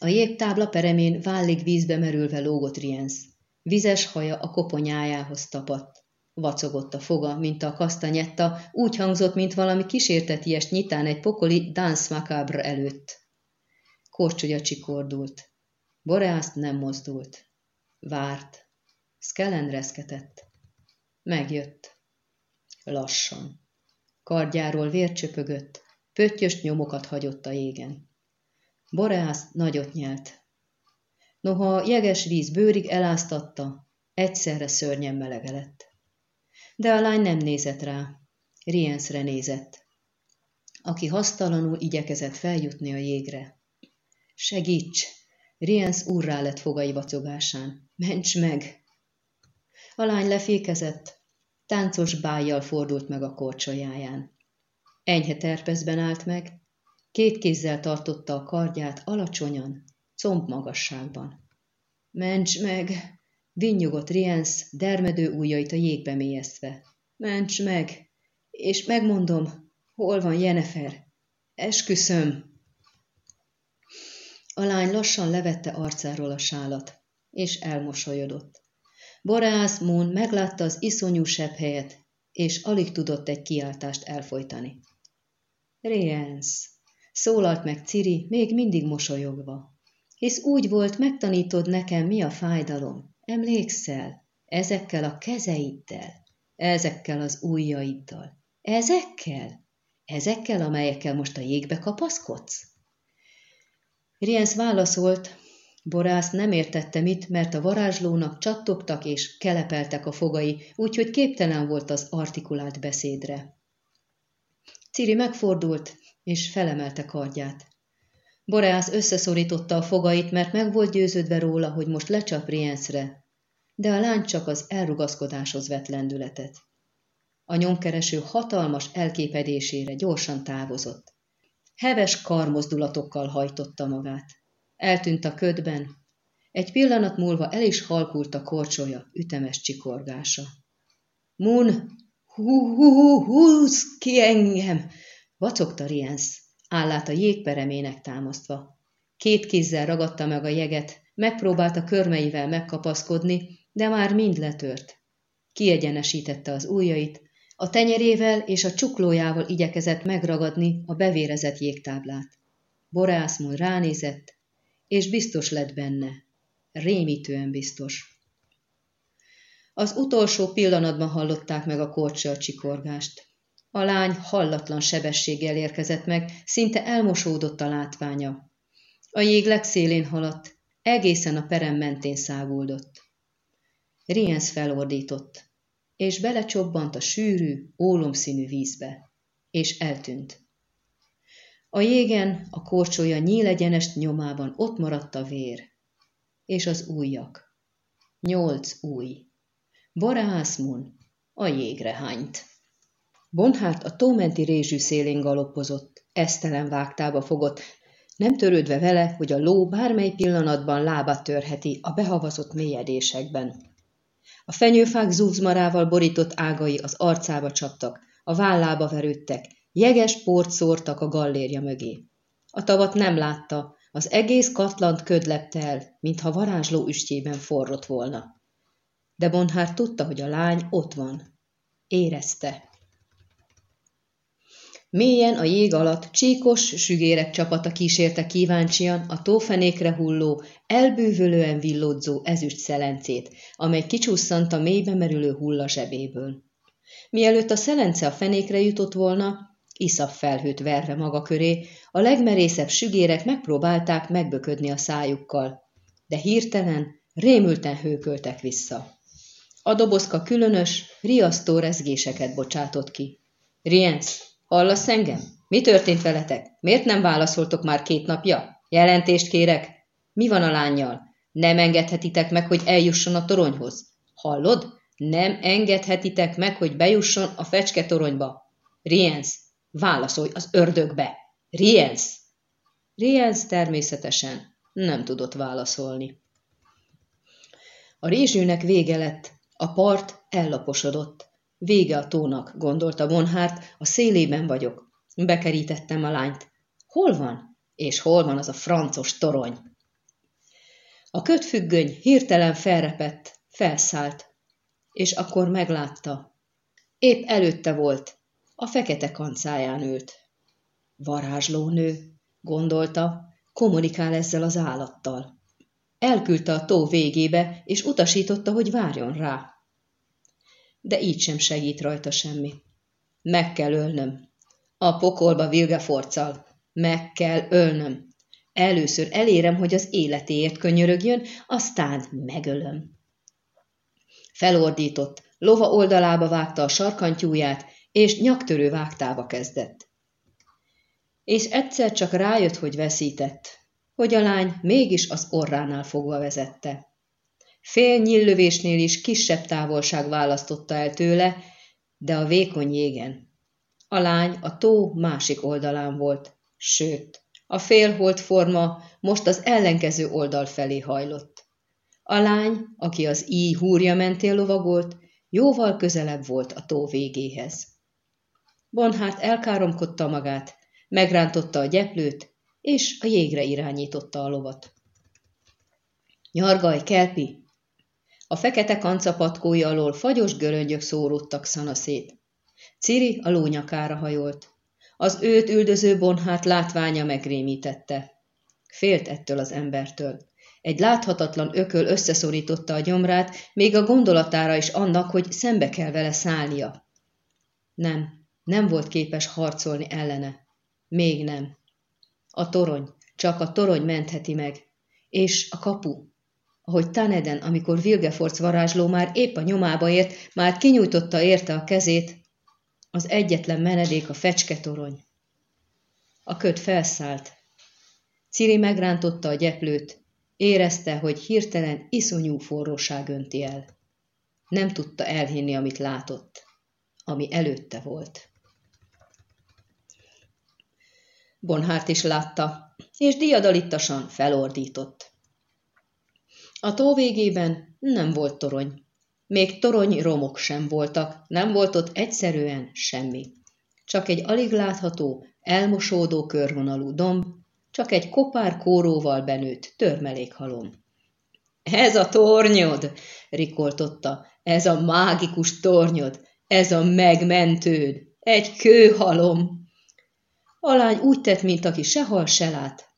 A jégtábla peremén vállig vízbe merülve lógott Riens. Vizes haja a koponyájához tapadt. Vacogott a foga, mint a kasztanyetta, úgy hangzott, mint valami kísérteties nyitán egy pokoli dance macabre előtt. Korcsolya csikordult. Boreászt nem mozdult. Várt. Skellen reszketett. Megjött. Lassan. Kardjáról vér csöpögött, pöttyös nyomokat hagyott a jégen. Boreász nagyot nyelt. Noha jeges víz bőrig eláztatta, egyszerre szörnyen melege lett. De a lány nem nézett rá, Rienszre nézett, aki hasztalanul igyekezett feljutni a jégre. Segíts! Riensz úrrá lett fogai vacogásán. Ments meg! A lány lefékezett, táncos bájjal fordult meg a korcsolyáján. Enyhe terpezben állt meg, két kézzel tartotta a kardját alacsonyan, comb magasságban. Ments meg! Vinnyogott Riensz, dermedő ujjait a jégbe mélyeztve. Ments meg! És megmondom, hol van Jenefer. Esküszöm! A lány lassan levette arcáról a sálat, és elmosolyodott. Boreász Moon meglátta az iszonyú sebb helyet, és alig tudott egy kiáltást elfolytani. Riensz, szólalt meg Ciri, még mindig mosolyogva. Hisz úgy volt, megtanítod nekem, mi a fájdalom. Emlékszel? Ezekkel a kezeiddel, ezekkel az ujjaiddal. Ezekkel? Ezekkel, amelyekkel most a jégbe kapaszkodsz? Rienz válaszolt, Borász nem értette mit, mert a varázslónak csattogtak és kelepeltek a fogai, úgyhogy képtelen volt az artikulált beszédre. Ciri megfordult, és felemelte kardját. Boreász összeszorította a fogait, mert meg volt győződve róla, hogy most lecsap Rienszre, de a lány csak az elrugaszkodáshoz vett lendületet. A nyomkereső hatalmas elképedésére gyorsan távozott. Heves karmozdulatokkal hajtotta magát. Eltűnt a ködben. Egy pillanat múlva el is halkult a korcsolya ütemes csikorgása. Mun, hú, hú, hú, húz ki engem! Vacogta Riensz, állát a jégperemének támasztva. Két kézzel ragadta meg a jeget, megpróbálta körmeivel megkapaszkodni, de már mind letört. Kiegyenesítette az ujjait, a tenyerével és a csuklójával igyekezett megragadni a bevérezett jégtáblát. Borászmul ránézett, és biztos lett benne. Rémítően biztos. Az utolsó pillanatban hallották meg a korcsa csikorgást. A lány hallatlan sebességgel érkezett meg, szinte elmosódott a látványa. A jég legszélén haladt, egészen a perem mentén száguldott. Rienz felordított és belecsobbant a sűrű, ólomszínű vízbe, és eltűnt. A jégen a korcsolya nyílegyenest nyomában ott maradt a vér, és az újak. Nyolc új. Borászmun a jégre hányt. Bonhárt a tómenti rézsű szélén galoppozott, esztelen vágtába fogott, nem törődve vele, hogy a ló bármely pillanatban lábat törheti a behavazott mélyedésekben. A fenyőfák zúzmarával borított ágai az arcába csaptak, a vállába verődtek, jeges port szórtak a gallérja mögé. A tavat nem látta, az egész katlant ködlepte el, mintha varázsló üstjében forrott volna. De Bonhár tudta, hogy a lány ott van. Érezte. Mélyen a jég alatt csíkos sügérek csapata kísérte kíváncsian a tófenékre hulló, elbűvölően villódzó ezüst szelencét, amely kicsusszant a mélybe merülő hulla zsebéből. Mielőtt a szelence a fenékre jutott volna, iszap felhőt verve maga köré, a legmerészebb sügérek megpróbálták megböködni a szájukkal, de hirtelen, rémülten hőköltek vissza. A dobozka különös, riasztó rezgéseket bocsátott ki. Rienz, Hallasz engem? Mi történt veletek? Miért nem válaszoltok már két napja? Jelentést kérek. Mi van a lányjal? Nem engedhetitek meg, hogy eljusson a toronyhoz. Hallod? Nem engedhetitek meg, hogy bejusson a fecske toronyba. Rienz, válaszolj az ördögbe. Rienz! Rienz természetesen nem tudott válaszolni. A rézsűnek vége lett, a part ellaposodott. Vége a tónak, gondolta Bonhárt, a szélében vagyok. Bekerítettem a lányt. Hol van? És hol van az a francos torony? A kötfüggöny hirtelen felrepett, felszállt. és akkor meglátta. Épp előtte volt, a fekete kancáján ült. Varázslónő, gondolta, kommunikál ezzel az állattal. Elküldte a tó végébe, és utasította, hogy várjon rá. De így sem segít rajta semmi. Meg kell ölnöm. A pokolba vilgeforccal. Meg kell ölnöm. Először elérem, hogy az életéért könyörögjön, aztán megölöm. Felordított, lova oldalába vágta a sarkantyúját, és nyaktörő vágtába kezdett. És egyszer csak rájött, hogy veszített, hogy a lány mégis az orránál fogva vezette. Fél nyillövésnél is kisebb távolság választotta el tőle, de a vékony jégen. A lány a tó másik oldalán volt, sőt, a félholt forma most az ellenkező oldal felé hajlott. A lány, aki az íj húrja mentén lovagolt, jóval közelebb volt a tó végéhez. Bonhárt elkáromkodta magát, megrántotta a gyeplőt, és a jégre irányította a lovat. Nyargaj, kelpi! A fekete kanca alól fagyos göröngyök szóródtak szanaszét. Ciri a lónyakára hajolt. Az őt üldöző bonhát látványa megrémítette. Félt ettől az embertől. Egy láthatatlan ököl összeszorította a gyomrát, még a gondolatára is annak, hogy szembe kell vele szállnia. Nem, nem volt képes harcolni ellene. Még nem. A torony, csak a torony mentheti meg. És a kapu. Ahogy Taneden, amikor Vilgeforc varázsló már épp a nyomába ért, már kinyújtotta érte a kezét, az egyetlen menedék a fecsketorony. A köd felszállt. Ciri megrántotta a gyeplőt, érezte, hogy hirtelen iszonyú forróság önti el. Nem tudta elhinni, amit látott, ami előtte volt. Bonhárt is látta, és diadalittasan felordított. A tó végében nem volt torony. Még torony romok sem voltak, nem volt ott egyszerűen semmi. Csak egy alig látható, elmosódó körvonalú domb, csak egy kopár kóróval benőtt törmelékhalom. Ez a tornyod, rikoltotta, ez a mágikus tornyod, ez a megmentőd, egy kőhalom. A lány úgy tett, mint aki se hal, se lát.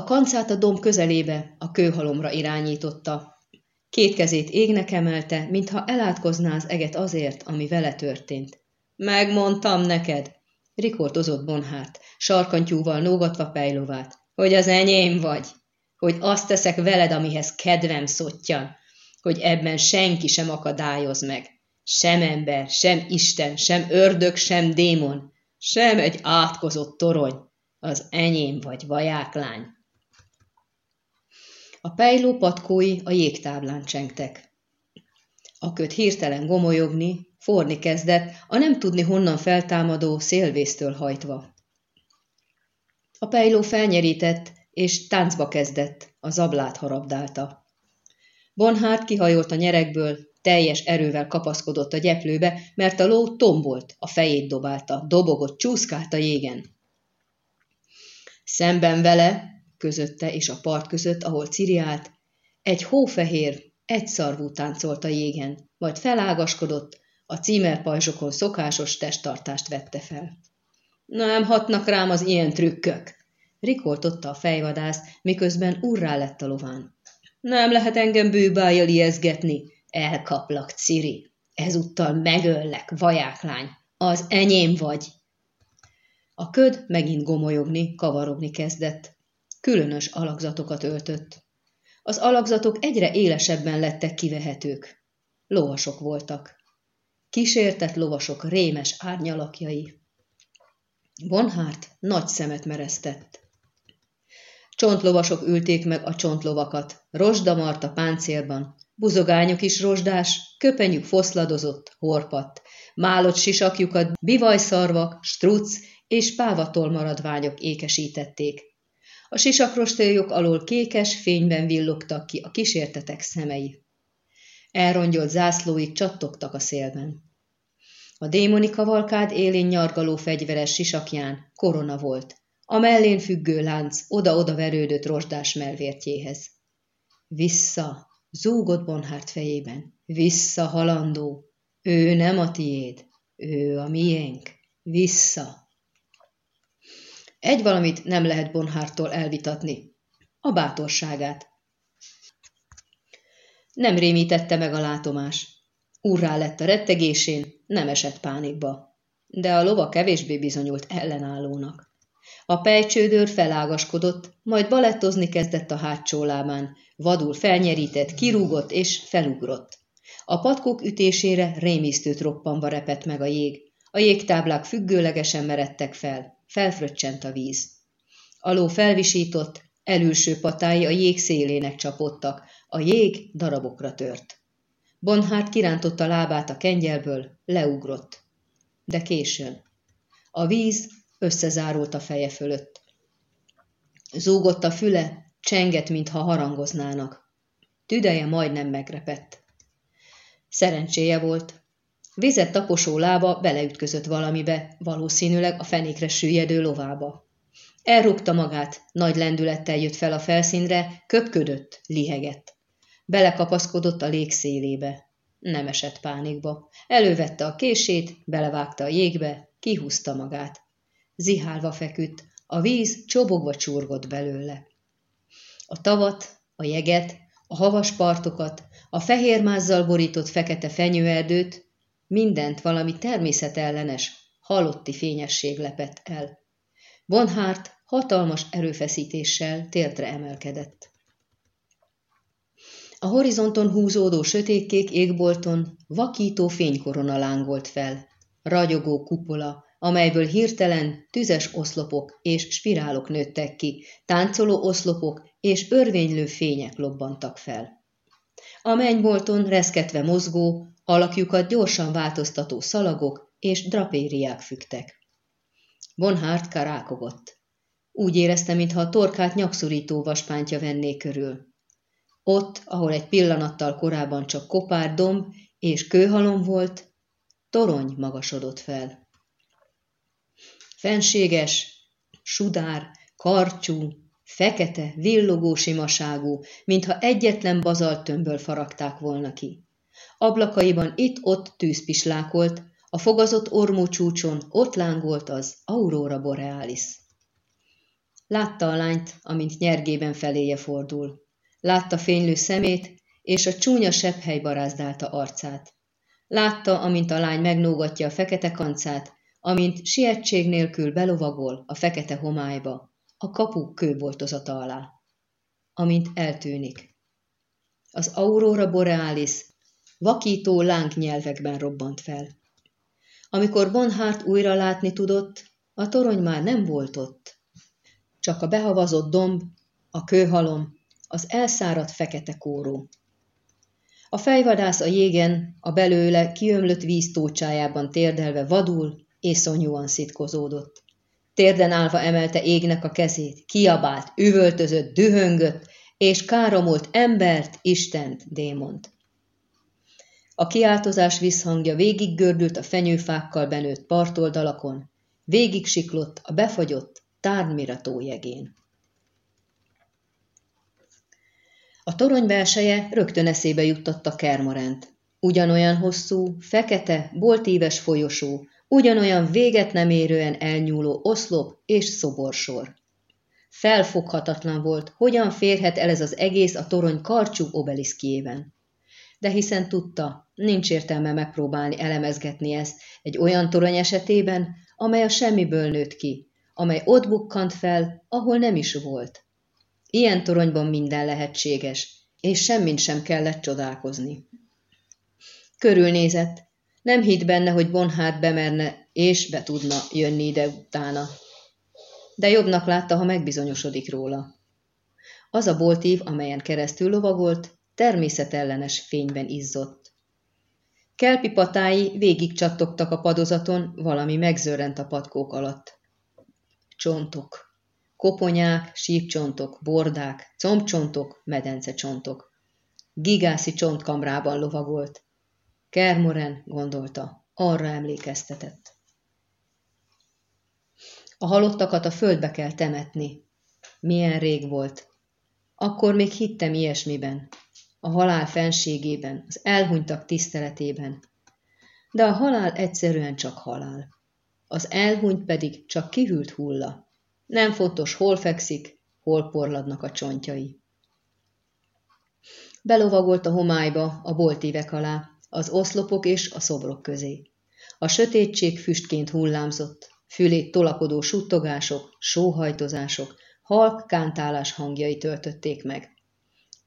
A kancát a domb közelébe, a kőhalomra irányította, Két kezét égnek emelte, mintha elátkozná az eget azért, ami vele történt. Megmondtam neked, rikoltozott Bonhárt, sarkantyúval nógatva pejlovát, hogy az enyém vagy, hogy azt teszek veled, amihez kedvem szottyan, hogy ebben senki sem akadályoz meg. Sem ember, sem Isten, sem ördög, sem démon, sem egy átkozott torony. Az enyém vagy, vajáklány. A pejló patkói a jégtáblán csengtek. A köt hirtelen gomolyogni, forni kezdett, a nem tudni honnan feltámadó szélvésztől hajtva. A pejló felnyerített, és táncba kezdett, a zablát harabdálta. Bonhárt kihajolt a nyerekből, teljes erővel kapaszkodott a gyeplőbe, mert a ló tombolt, a fejét dobálta, dobogott, csúszkált a jégen. Szemben vele közötte és a part között, ahol Ciri állt, egy hófehér, egyszarvú táncolt a jégen, majd felágaskodott, a címerpajzsokon szokásos testtartást vette fel. Nem hatnak rám az ilyen trükkök, rikoltotta a fejvadász, miközben urrá lett a lován. Nem lehet engem bőbájjal ijeszgetni, elkaplak, Ciri. Ezúttal megöllek, vajáklány. Az enyém vagy. A köd megint gomolyogni, kavarogni kezdett különös alakzatokat öltött. Az alakzatok egyre élesebben lettek kivehetők. Lovasok voltak. Kísértett lovasok rémes árnyalakjai. Bonhárt nagy szemet meresztett. Csontlovasok ülték meg a csontlovakat, rozsdamart a páncélban, buzogányuk is rozsdás, köpenyük foszladozott, horpadt, málott sisakjukat bivajszarvak, struc és pávatol maradványok ékesítették, a sisakrostélyok alól kékes fényben villogtak ki a kísértetek szemei. Elrongyolt zászlóik csattogtak a szélben. A démoni kavalkád élén nyargaló fegyveres sisakján korona volt, a mellén függő lánc oda-oda verődött rozsdás melvértjéhez. Vissza, zúgott Bonhárt fejében, Vissza, halandó, ő nem a tiéd, ő a miénk, vissza. Egy valamit nem lehet Bonhártól elvitatni, a bátorságát. Nem rémítette meg a látomás. Urrá lett a rettegésén, nem esett pánikba. De a lova kevésbé bizonyult ellenállónak. A pejcsődőr felágaskodott, majd balettozni kezdett a hátsó lábán, vadul felnyerített, kirúgott és felugrott. A patkók ütésére rémisztőt roppanva repett meg a jég. A jégtáblák függőlegesen meredtek fel, felfröccsent a víz. A ló felvisított, elülső patái a jég szélének csapottak, a jég darabokra tört. Bonhárt kirántotta lábát a kengyelből, leugrott. De későn. A víz összezárult a feje fölött. Zúgott a füle, csengett, mintha harangoznának. Tüdeje majdnem megrepett. Szerencséje volt. Vizet taposó lába beleütközött valamibe, valószínűleg a fenékre süllyedő lovába. Elrúgta magát, nagy lendülettel jött fel a felszínre, köpködött, lihegett. Belekapaszkodott a lég szélébe. Nem esett pánikba. Elővette a kését, belevágta a jégbe, kihúzta magát. Zihálva feküdt, a víz csobogva csurgott belőle. A tavat, a jeget, a havas partokat, a fehér mázzal borított fekete fenyőerdőt, mindent valami természetellenes, halotti fényesség lepett el. Bonhárt hatalmas erőfeszítéssel térdre emelkedett. A horizonton húzódó sötétkék égbolton vakító fénykorona lángolt fel, ragyogó kupola, amelyből hirtelen tüzes oszlopok és spirálok nőttek ki, táncoló oszlopok és örvénylő fények lobbantak fel. A mennybolton reszketve mozgó, alakjukat gyorsan változtató szalagok és drapériák fügtek. Bonhárt karákogott. Úgy érezte, mintha a torkát nyakszorító vaspántja venné körül. Ott, ahol egy pillanattal korábban csak kopár domb és kőhalom volt, torony magasodott fel. Fenséges, sudár, karcsú, fekete, villogó simaságú, mintha egyetlen bazaltömbből faragták volna ki. Ablakaiban itt-ott tűzpislákolt, a fogazott ormú csúcson ott lángolt az Aurora Borealis. Látta a lányt, amint nyergében feléje fordul. Látta fénylő szemét, és a csúnya sepphely barázdálta arcát. Látta, amint a lány megnógatja a fekete kancát, amint sietség nélkül belovagol a fekete homályba, a kapu kőboltozata alá. Amint eltűnik. Az aurora borealis vakító lángnyelvekben robbant fel. Amikor Bonhárt újra látni tudott, a torony már nem volt ott. Csak a behavazott domb, a kőhalom, az elszáradt fekete kóró. A fejvadász a jégen, a belőle kiömlött víz tócsájában térdelve vadul, szonyúan szitkozódott. Térden állva emelte égnek a kezét, kiabált, üvöltözött, dühöngött, és káromult embert, Istent, démont. A kiáltozás visszhangja végig gördült a fenyőfákkal benőtt partoldalakon, végig siklott a befagyott Tárnmira tójegén. A torony belseje rögtön eszébe juttatta Kermorent. Ugyanolyan hosszú, fekete, boltíves folyosó, ugyanolyan véget nem érően elnyúló oszlop és szoborsor. Felfoghatatlan volt, hogyan férhet el ez az egész a torony karcsú obeliszkjében. De hiszen tudta, nincs értelme megpróbálni elemezgetni ezt egy olyan torony esetében, amely a semmiből nőtt ki, amely ott bukkant fel, ahol nem is volt. Ilyen toronyban minden lehetséges, és semmint sem kellett csodálkozni. Körülnézett, nem hitt benne, hogy Bonhát bemerne és be tudna jönni ide utána. De jobbnak látta, ha megbizonyosodik róla. Az a boltív, amelyen keresztül lovagolt, természetellenes fényben izzott. Kelpi patái végig a padozaton, valami megzörrent a patkók alatt. Csontok. Koponyák, sípcsontok, bordák, combcsontok, medencecsontok. Gigászi csontkamrában lovagolt. Kermoren, gondolta, arra emlékeztetett. A halottakat a földbe kell temetni. Milyen rég volt. Akkor még hittem ilyesmiben. A halál fenségében, az elhunytak tiszteletében. De a halál egyszerűen csak halál. Az elhunyt pedig csak kihűlt hulla. Nem fontos, hol fekszik, hol porladnak a csontjai. Belovagolt a homályba, a boltívek alá, az oszlopok és a szobrok közé. A sötétség füstként hullámzott, fülét tolakodó suttogások, sóhajtozások, halk kántálás hangjai töltötték meg.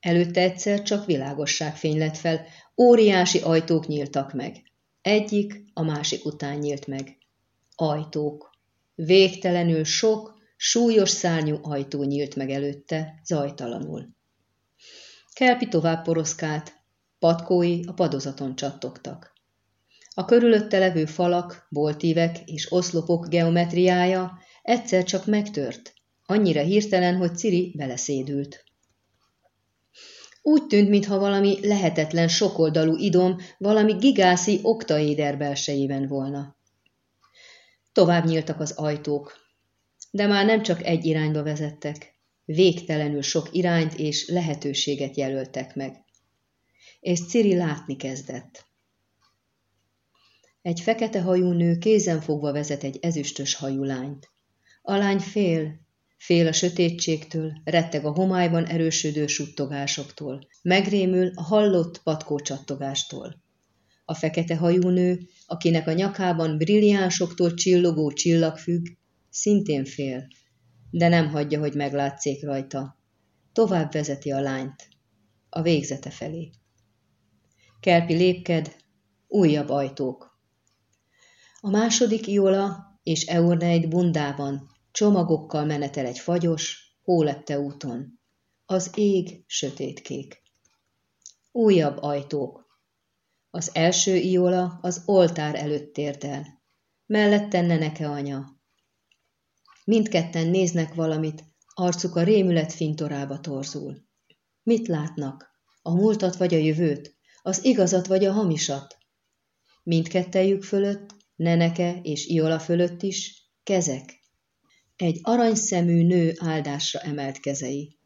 Előtte egyszer csak világosságfény lett fel, óriási ajtók nyíltak meg. Egyik a másik után nyílt meg. Ajtók. Végtelenül sok, súlyos szárnyú ajtó nyílt meg előtte, zajtalanul. Kelpi tovább poroszkált, patkói a padozaton csattogtak. A körülötte levő falak, boltívek és oszlopok geometriája egyszer csak megtört, annyira hirtelen, hogy Ciri beleszédült. Úgy tűnt, mintha valami lehetetlen sokoldalú idom valami gigászi oktaéder belsejében volna. Tovább nyíltak az ajtók, de már nem csak egy irányba vezettek, végtelenül sok irányt és lehetőséget jelöltek meg. És Ciri látni kezdett. Egy fekete hajú nő kézen fogva vezet egy ezüstös hajú lányt. A lány fél, fél a sötétségtől, retteg a homályban erősödő suttogásoktól, megrémül a hallott patkó csattogástól. A fekete hajú nő, akinek a nyakában brilliánsoktól csillogó csillag függ, szintén fél, de nem hagyja, hogy meglátszék rajta. Tovább vezeti a lányt, a végzete felé. Kelpi lépked, újabb ajtók. A második Iola és Eurneid bundában csomagokkal menetel egy fagyos, hólepte úton. Az ég sötétkék. Újabb ajtók. Az első Iola az oltár előtt tért el. Mellette Neneke anya, Mindketten néznek valamit, arcuk a rémület fintorába torzul. Mit látnak? A múltat vagy a jövőt? Az igazat vagy a hamisat? Mindkettejük fölött, Neneke és Iola fölött is, kezek. Egy aranyszemű nő áldásra emelt kezei.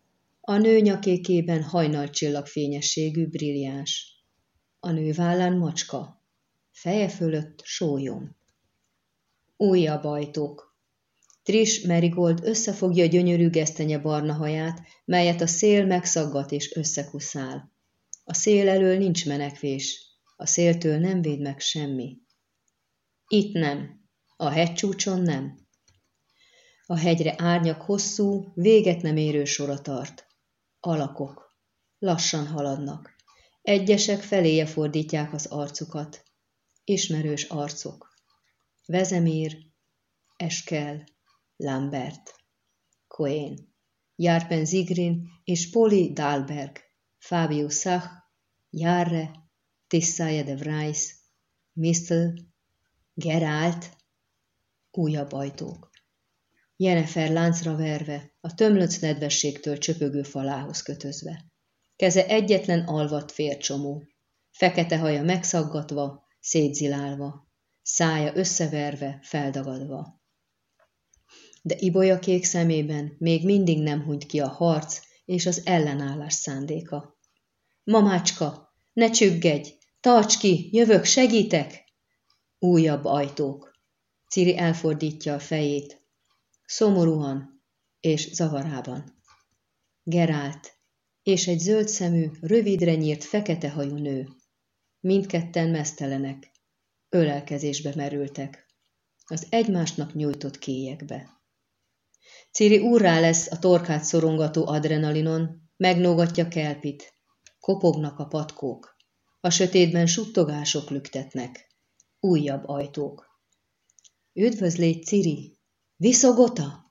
A nő nyakékében hajnalcsillag fényességű brilliáns. A nő vállán macska. Feje fölött sólyom. Újabb ajtók, Tris Merigold összefogja gyönyörű gesztenye barna haját, melyet a szél megszaggat és összekuszál. A szél elől nincs menekvés, a széltől nem véd meg semmi. Itt nem, a hegycsúcson nem. A hegyre árnyak hosszú, véget nem érő sora tart. Alakok. Lassan haladnak. Egyesek feléje fordítják az arcukat. Ismerős arcok. Vezemír, Eskel, Lambert, Cohen, Jarpen Zigrin és Poli Dahlberg, Fabio Sach, Jarre, Tissaja de Vries, Mistel, Gerált, újabb ajtók. Jennifer láncra verve, a tömlöc nedvességtől csöpögő falához kötözve. Keze egyetlen alvat fércsomó, fekete haja megszaggatva, szétzilálva, szája összeverve, feldagadva de Ibolya kék szemében még mindig nem hunyt ki a harc és az ellenállás szándéka. Mamácska, ne csüggedj! Tarts ki, jövök, segítek! Újabb ajtók. Ciri elfordítja a fejét. Szomorúan és zavarában. Gerált és egy zöld szemű, rövidre nyírt fekete hajú nő. Mindketten mesztelenek. Ölelkezésbe merültek. Az egymásnak nyújtott kéjekbe. Ciri úrrá lesz a torkát szorongató adrenalinon, megnógatja kelpit. Kopognak a patkók. A sötétben suttogások lüktetnek. Újabb ajtók. Üdvözlégy, Ciri! Viszogota!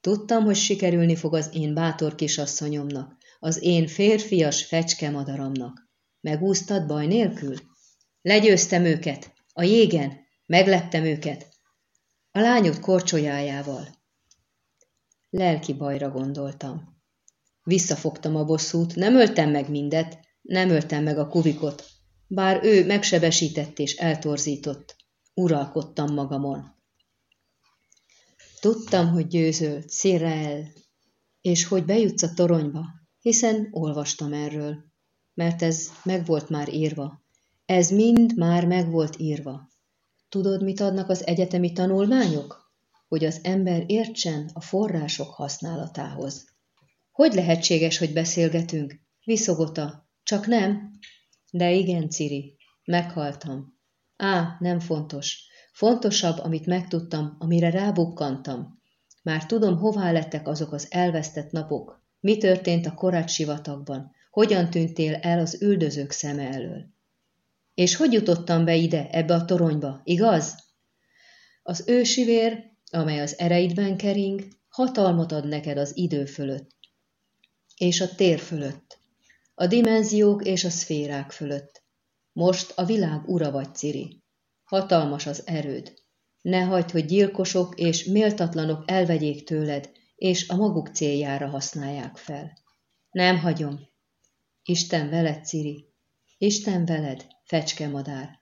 Tudtam, hogy sikerülni fog az én bátor kisasszonyomnak, az én férfias fecske madaramnak. Megúsztad baj nélkül? Legyőztem őket, a jégen, megleptem őket. A lányod korcsolyájával. Lelki bajra gondoltam. Visszafogtam a bosszút, nem öltem meg mindet, nem öltem meg a kuvikot, bár ő megsebesített és eltorzított. Uralkodtam magamon. Tudtam, hogy győzöl, el, és hogy bejutsz a toronyba, hiszen olvastam erről. mert ez meg volt már írva. Ez mind már meg volt írva. Tudod, mit adnak az egyetemi tanulmányok? Hogy az ember értsen a források használatához. Hogy lehetséges, hogy beszélgetünk? Viszogota. Csak nem? De igen, Ciri. Meghaltam. Á, nem fontos. Fontosabb, amit megtudtam, amire rábukkantam. Már tudom, hová lettek azok az elvesztett napok. Mi történt a korát sivatagban? Hogyan tűntél el az üldözők szeme elől? És hogy jutottam be ide, ebbe a toronyba, igaz? Az ősivér, amely az ereidben kering, hatalmat ad neked az idő fölött, és a tér fölött, a dimenziók és a szférák fölött. Most a világ ura vagy, Ciri. Hatalmas az erőd. Ne hagyd, hogy gyilkosok és méltatlanok elvegyék tőled, és a maguk céljára használják fel. Nem hagyom. Isten veled, Ciri. Isten veled, fecskemadár.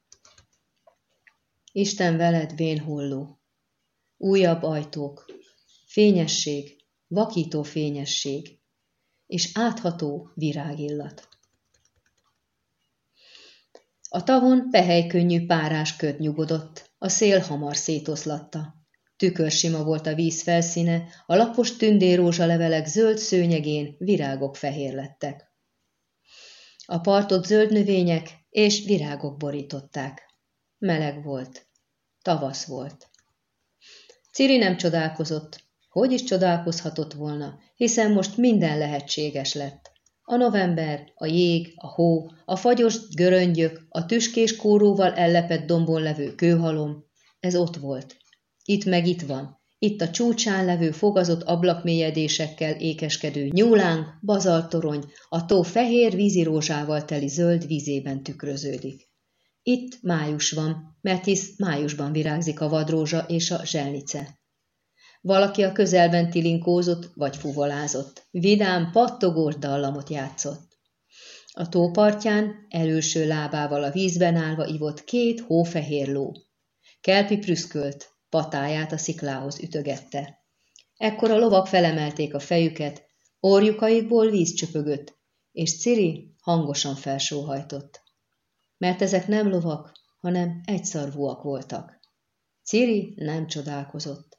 Isten veled, vénholló. Újabb ajtók. Fényesség, vakító fényesség, és átható virágillat. A tavon pehely-könnyű párás köd nyugodott, a szél hamar szétoszlatta. Tükörsima volt a víz felszíne, a lapos tündérózsa levelek zöld szőnyegén virágok fehér lettek. A partot zöld növények és virágok borították. Meleg volt. Tavasz volt. Ciri nem csodálkozott. Hogy is csodálkozhatott volna, hiszen most minden lehetséges lett. A november, a jég, a hó, a fagyos göröngyök, a tüskés kóróval ellepett dombon levő kőhalom, ez ott volt. Itt meg itt van, itt a csúcsán levő fogazott ablakmélyedésekkel ékeskedő nyúlánk, bazaltorony, a tó fehér vízirózsával teli zöld vízében tükröződik. Itt május van, mert hisz májusban virágzik a vadrózsa és a zselnice. Valaki a közelben tilinkózott vagy fuvolázott. Vidám, pattogós dallamot játszott. A tópartján előső lábával a vízben állva ivott két hófehér ló. Kelpi prüszkölt, patáját a sziklához ütögette. Ekkor a lovak felemelték a fejüket, orjukaikból víz csöpögött, és Ciri hangosan felsóhajtott. Mert ezek nem lovak, hanem egyszarvúak voltak. Ciri nem csodálkozott.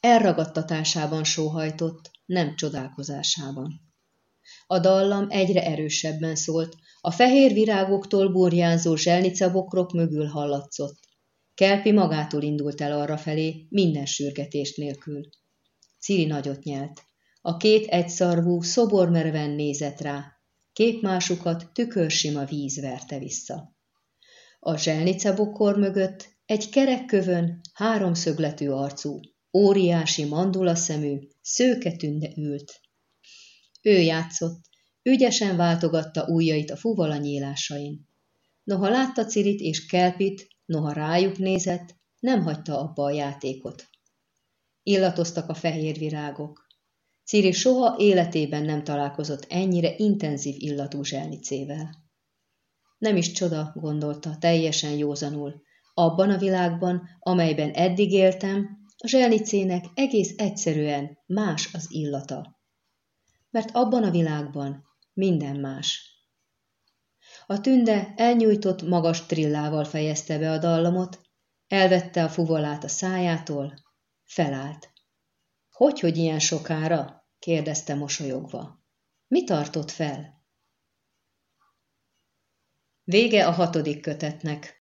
Elragadtatásában sóhajtott, nem csodálkozásában. A dallam egyre erősebben szólt, a fehér virágoktól burjánzó zselnicabokrok mögül hallatszott. Kelpi magától indult el arra felé, minden sürgetést nélkül. Ciri nagyot nyelt. A két egyszarvú szobormerven nézett rá. Képmásukat tükörsima víz verte vissza. A zselnicabokor mögött egy kerekkövön háromszögletű arcú, Óriási mandula szemű, szőke tünde ült. Ő játszott, ügyesen váltogatta ujjait a fuvala nyílásain. Noha látta Cirit és Kelpit, noha rájuk nézett, nem hagyta abba a játékot. Illatoztak a fehér virágok. Ciri soha életében nem találkozott ennyire intenzív illatú zselnicével. Nem is csoda, gondolta, teljesen józanul. Abban a világban, amelyben eddig éltem, a zselnicének egész egyszerűen más az illata. Mert abban a világban minden más. A tünde elnyújtott magas trillával fejezte be a dallamot, elvette a fuvolát a szájától, felállt. Hogy, hogy ilyen sokára? kérdezte mosolyogva. Mi tartott fel? Vége a hatodik kötetnek.